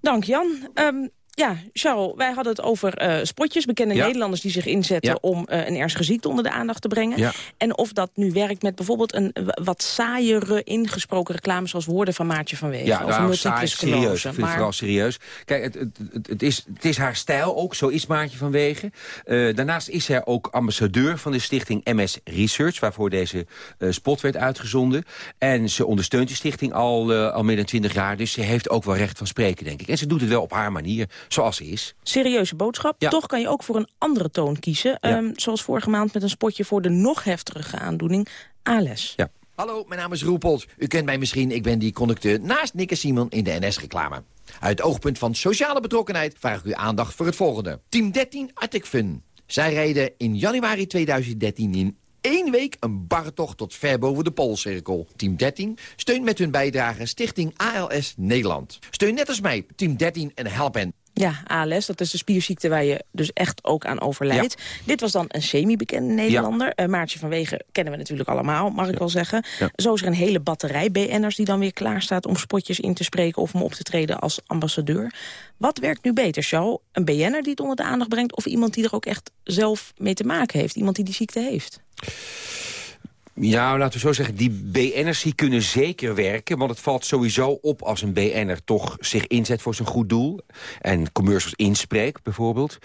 Dank Jan. Ehm, ja, Charles, wij hadden het over eh, spotjes. Bekende Ja. Nederlanders die zich inzetten Ja. om eh, een ernstige ziekte onder de aandacht te brengen. Ja. En of dat nu werkt met bijvoorbeeld een w- wat saaiere ingesproken reclame... zoals woorden van Maartje van Wegen. Ja, over nou, saai, serieus. Ik vind Maar- vooral serieus. Kijk, het, het, het, het is, het is haar stijl ook. Zo is Maartje van Wegen. Eh, daarnaast is zij ook ambassadeur van de stichting MS Research... waarvoor deze eh, spot werd uitgezonden. En ze ondersteunt die stichting al, eh, al meer dan twintig jaar. Dus ze heeft ook wel recht van spreken, denk ik. En ze doet het wel op haar manier, zoals ze is. serieuze boodschap. Ja. Toch kan je ook voor een andere toon kiezen. Ehm, zoals vorige maand met een spotje voor de nog heftige aandoening ALS. Ja. Hallo, mijn naam is Roepold. U kent mij misschien, ik ben die conducteur naast Nick en Simon in de NS-reclame. Uit het oogpunt van sociale betrokkenheid vraag ik u aandacht voor het volgende. Team 13 Arctic Fun. Zij reden in januari 2013 in één week een barretocht tot ver boven de Poolcirkel. Team 13 steunt met hun bijdrage Stichting ALS Nederland. Steun net als mij, Team 13 en help hen. Ja, ALS, dat is de spierziekte waar je dus echt ook aan overlijdt. Dit was dan een semi-bekende Nederlander. Eh, Maartje van Wegen kennen we natuurlijk allemaal, mag ik wel zeggen. Zo is er een hele batterij BN'ers die dan weer klaar staat... om spotjes in te spreken of om op te treden als ambassadeur. Wat werkt nu beter, Charles? Een BN'er die het onder de aandacht brengt... of iemand die er ook echt zelf mee te maken heeft? Iemand die die ziekte heeft? Ja, laten we zo zeggen, die BN'ers die kunnen zeker werken... want het valt sowieso op als een BN'er toch zich inzet voor zijn goed doel... en commercials inspreekt, bijvoorbeeld.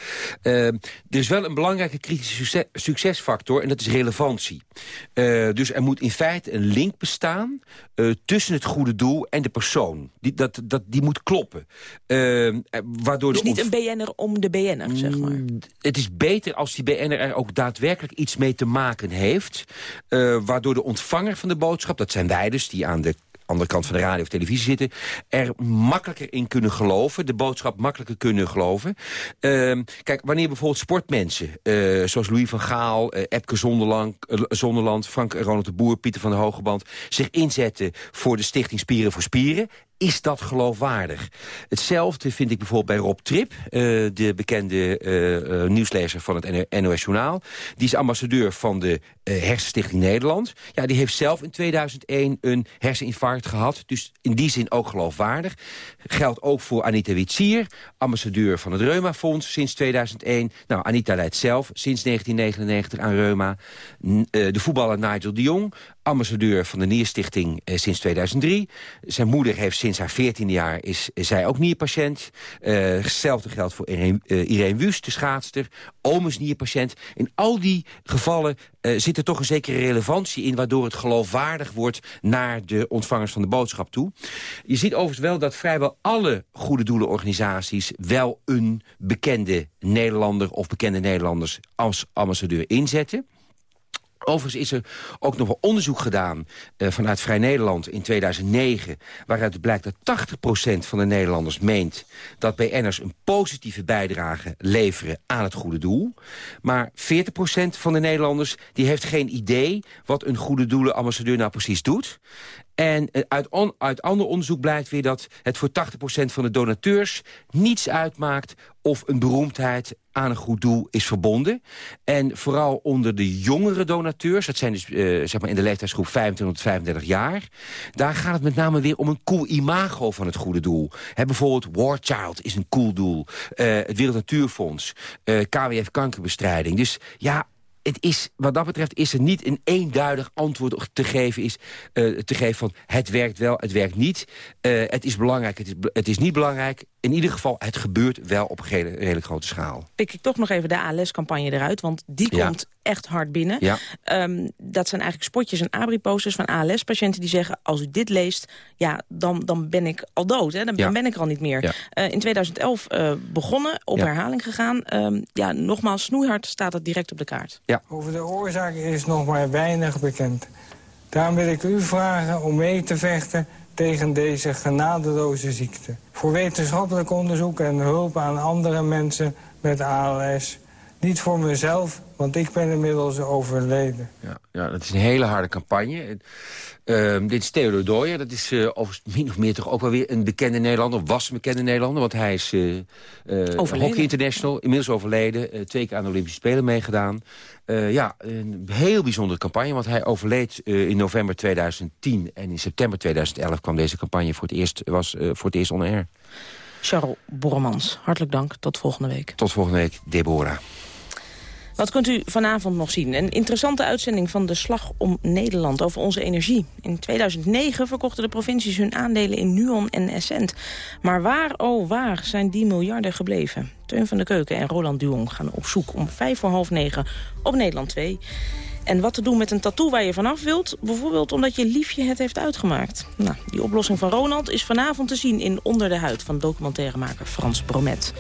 Uh, er is wel een belangrijke kritische succes, succesfactor... en dat is relevantie. Uh, dus er moet in feite een link bestaan... Uh, tussen het goede doel en de persoon. Die, dat, dat, die moet kloppen. Uh, waardoor dus niet een BN'er om de BN'er, zeg maar. Het is beter als die BN'er er ook daadwerkelijk iets mee te maken heeft... Uh, waardoor de ontvanger van de boodschap, dat zijn wij dus... die aan de andere kant van de radio of televisie zitten... er makkelijker in kunnen geloven, de boodschap makkelijker kunnen geloven. Uh, kijk, wanneer bijvoorbeeld sportmensen, uh, zoals Louis van Gaal... Uh, Epke Zonderland, uh, Zonderland, Frank Ronald de Boer, Pieter van der Hogeband... zich inzetten voor de stichting Spieren voor Spieren is dat geloofwaardig? Hetzelfde vind ik bijvoorbeeld bij Rob Trip, uh, de bekende uh, nieuwslezer van het NOS Journaal. Die is ambassadeur van de Hersenstichting Nederland. Ja, die heeft zelf in 2001 een herseninfarct gehad. Dus in die zin ook geloofwaardig. Geldt ook voor Anita Witsier, ambassadeur van het Reuma-fonds sinds 2001. Nou, Anita leidt zelf sinds 1999 aan Reuma. de voetballer Nigel de Jong, ambassadeur van de Nierstichting eh, sinds 2003. Zijn moeder heeft sinds haar 14e jaar is, zij ook nierpatiënt. Uh, hetzelfde geldt voor Irene, uh, Irene de schaatster. Oom is nierpatiënt. In al die gevallen uh, zit er toch een zekere relevantie in... waardoor het geloofwaardig wordt naar de ontvangers van de boodschap toe. Je ziet overigens wel dat vrijwel alle goede doelenorganisaties... wel een bekende Nederlander of bekende Nederlanders als ambassadeur inzetten. Overigens is er ook nog wel onderzoek gedaan uh, vanuit Vrij Nederland in 2009... waaruit blijkt dat 80% van de Nederlanders meent... dat BN'ers een positieve bijdrage leveren aan het goede doel. Maar 40% van de Nederlanders die heeft geen idee... wat een goede doelenambassadeur nou precies doet. En uit, on, uit ander onderzoek blijkt weer dat het voor 80% van de donateurs niets uitmaakt of een beroemdheid aan een goed doel is verbonden. En vooral onder de jongere donateurs, dat zijn dus uh, zeg maar in de leeftijdsgroep 25 tot 35 jaar... daar gaat het met name weer om een cool imago van het goede doel. Bijvoorbeeld War Child is een cool doel. Uh, het Wereld Natuurfonds, KWF kankerbestrijding. Dus ja, het is, wat dat betreft is er niet een eenduidig antwoord te geven, is, uh, te geven van het werkt wel, het werkt niet. Uh, het is belangrijk, het is, het is niet belangrijk. In ieder geval, het gebeurt wel op een redelijk, redelijk grote schaal. Pik ik toch nog even de ALS-campagne eruit, want die Ja. komt echt hard binnen. Ja. Um, dat zijn eigenlijk spotjes en abri-posters van ALS-patiënten die zeggen... als u dit leest, ja, dan, dan ben ik al dood, hè? Dan, Ja. dan ben ik er al niet meer. Ja. Uh, in 2011 uh, begonnen, op Ja. herhaling gegaan. Um, ja, nogmaals, snoeihard staat het direct op de kaart. Ja. Over de oorzaak is nog maar weinig bekend. Daarom wil ik u vragen om mee te vechten tegen deze genadeloze ziekte. Voor wetenschappelijk onderzoek en hulp aan andere mensen met ALS. Niet voor mezelf, want ik ben inmiddels overleden. Ja, ja, dat is een hele harde campagne. Uh, dit is Theodor Dooyer. Dat is uh, overigens min of meer toch ook wel weer een bekende Nederlander. Was een bekende Nederlander, want hij is uh, hockey international. Inmiddels overleden. twee keer aan de Olympische Spelen meegedaan. ja, een heel bijzondere campagne. Want hij overleed in november 2010. En in september 2011 kwam deze campagne voor het eerst, was, voor het eerst on air. Charles Borremans, hartelijk dank. Tot volgende week. Tot volgende week, Deborah. Wat kunt u vanavond nog zien? Een interessante uitzending van de Slag om Nederland over onze energie. In 2009 verkochten de provincies hun aandelen in Nuon en Essent. Maar waar, oh waar, zijn die miljarden gebleven? Teun van de Keuken en Roland Duong gaan op zoek om vijf voor half negen op Nederland 2. En wat te doen met een tattoo waar je vanaf wilt? Bijvoorbeeld omdat je liefje het heeft uitgemaakt. Nou, die oplossing van Ronald is vanavond te zien in Onder de Huid... van documentairemaker Frans Bromet.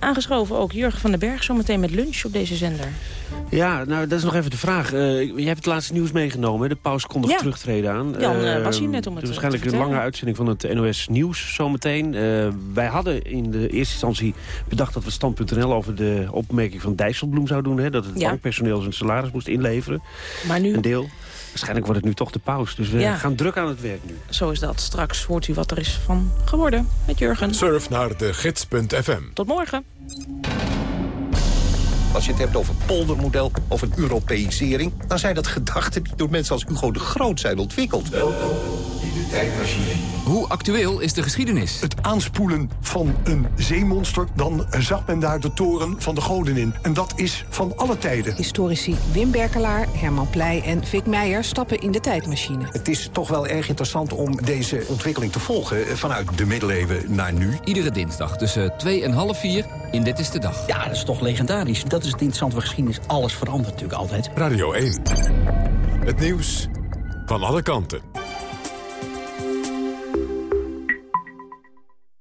Aangeschoven ook Jurgen van den Berg, zometeen met lunch op deze zender. Ja, nou, dat is nog even de vraag. Uh, jij hebt het laatste nieuws meegenomen. hè? De paus kondigt Ja. terugtreden aan. Jan, uh, Uh, was hier net om het te Waarschijnlijk een lange uitzending van het NOS Nieuws zometeen. Uh, wij hadden in de eerste instantie bedacht dat we stand.nl... over de opmerking van Dijsselbloem zouden doen. Hè? Dat het Ja. bankpersoneel zijn salaris moest inleveren. Maar nu, Een deel. Waarschijnlijk wordt het nu toch de paus. Dus we Ja. gaan druk aan het werk nu. zo is dat. Straks hoort u wat er is van geworden met Jurgen. Surf naar de gids.fm. Tot morgen. Als je het hebt over poldermodel of een Europeisering... dan zijn dat gedachten die door mensen als Hugo de Groot zijn ontwikkeld. Welkom tijdmachine. Hoe actueel is de geschiedenis? Het aanspoelen van een zeemonster, dan zag men daar de toren van de goden in. En dat is van alle tijden. Historici Wim Berkelaar, Herman Pleij en Vic Meijer stappen in de tijdmachine. Het is toch wel erg interessant om deze ontwikkeling te volgen... eh, vanuit de middeleeuwen naar nu. Iedere dinsdag tussen 2 en half 4 in Dit is de Dag. Ja, dat is toch legendarisch. Dat is het interessante van geschiedenis. Alles verandert natuurlijk altijd. Radio 1. Het nieuws van alle kanten.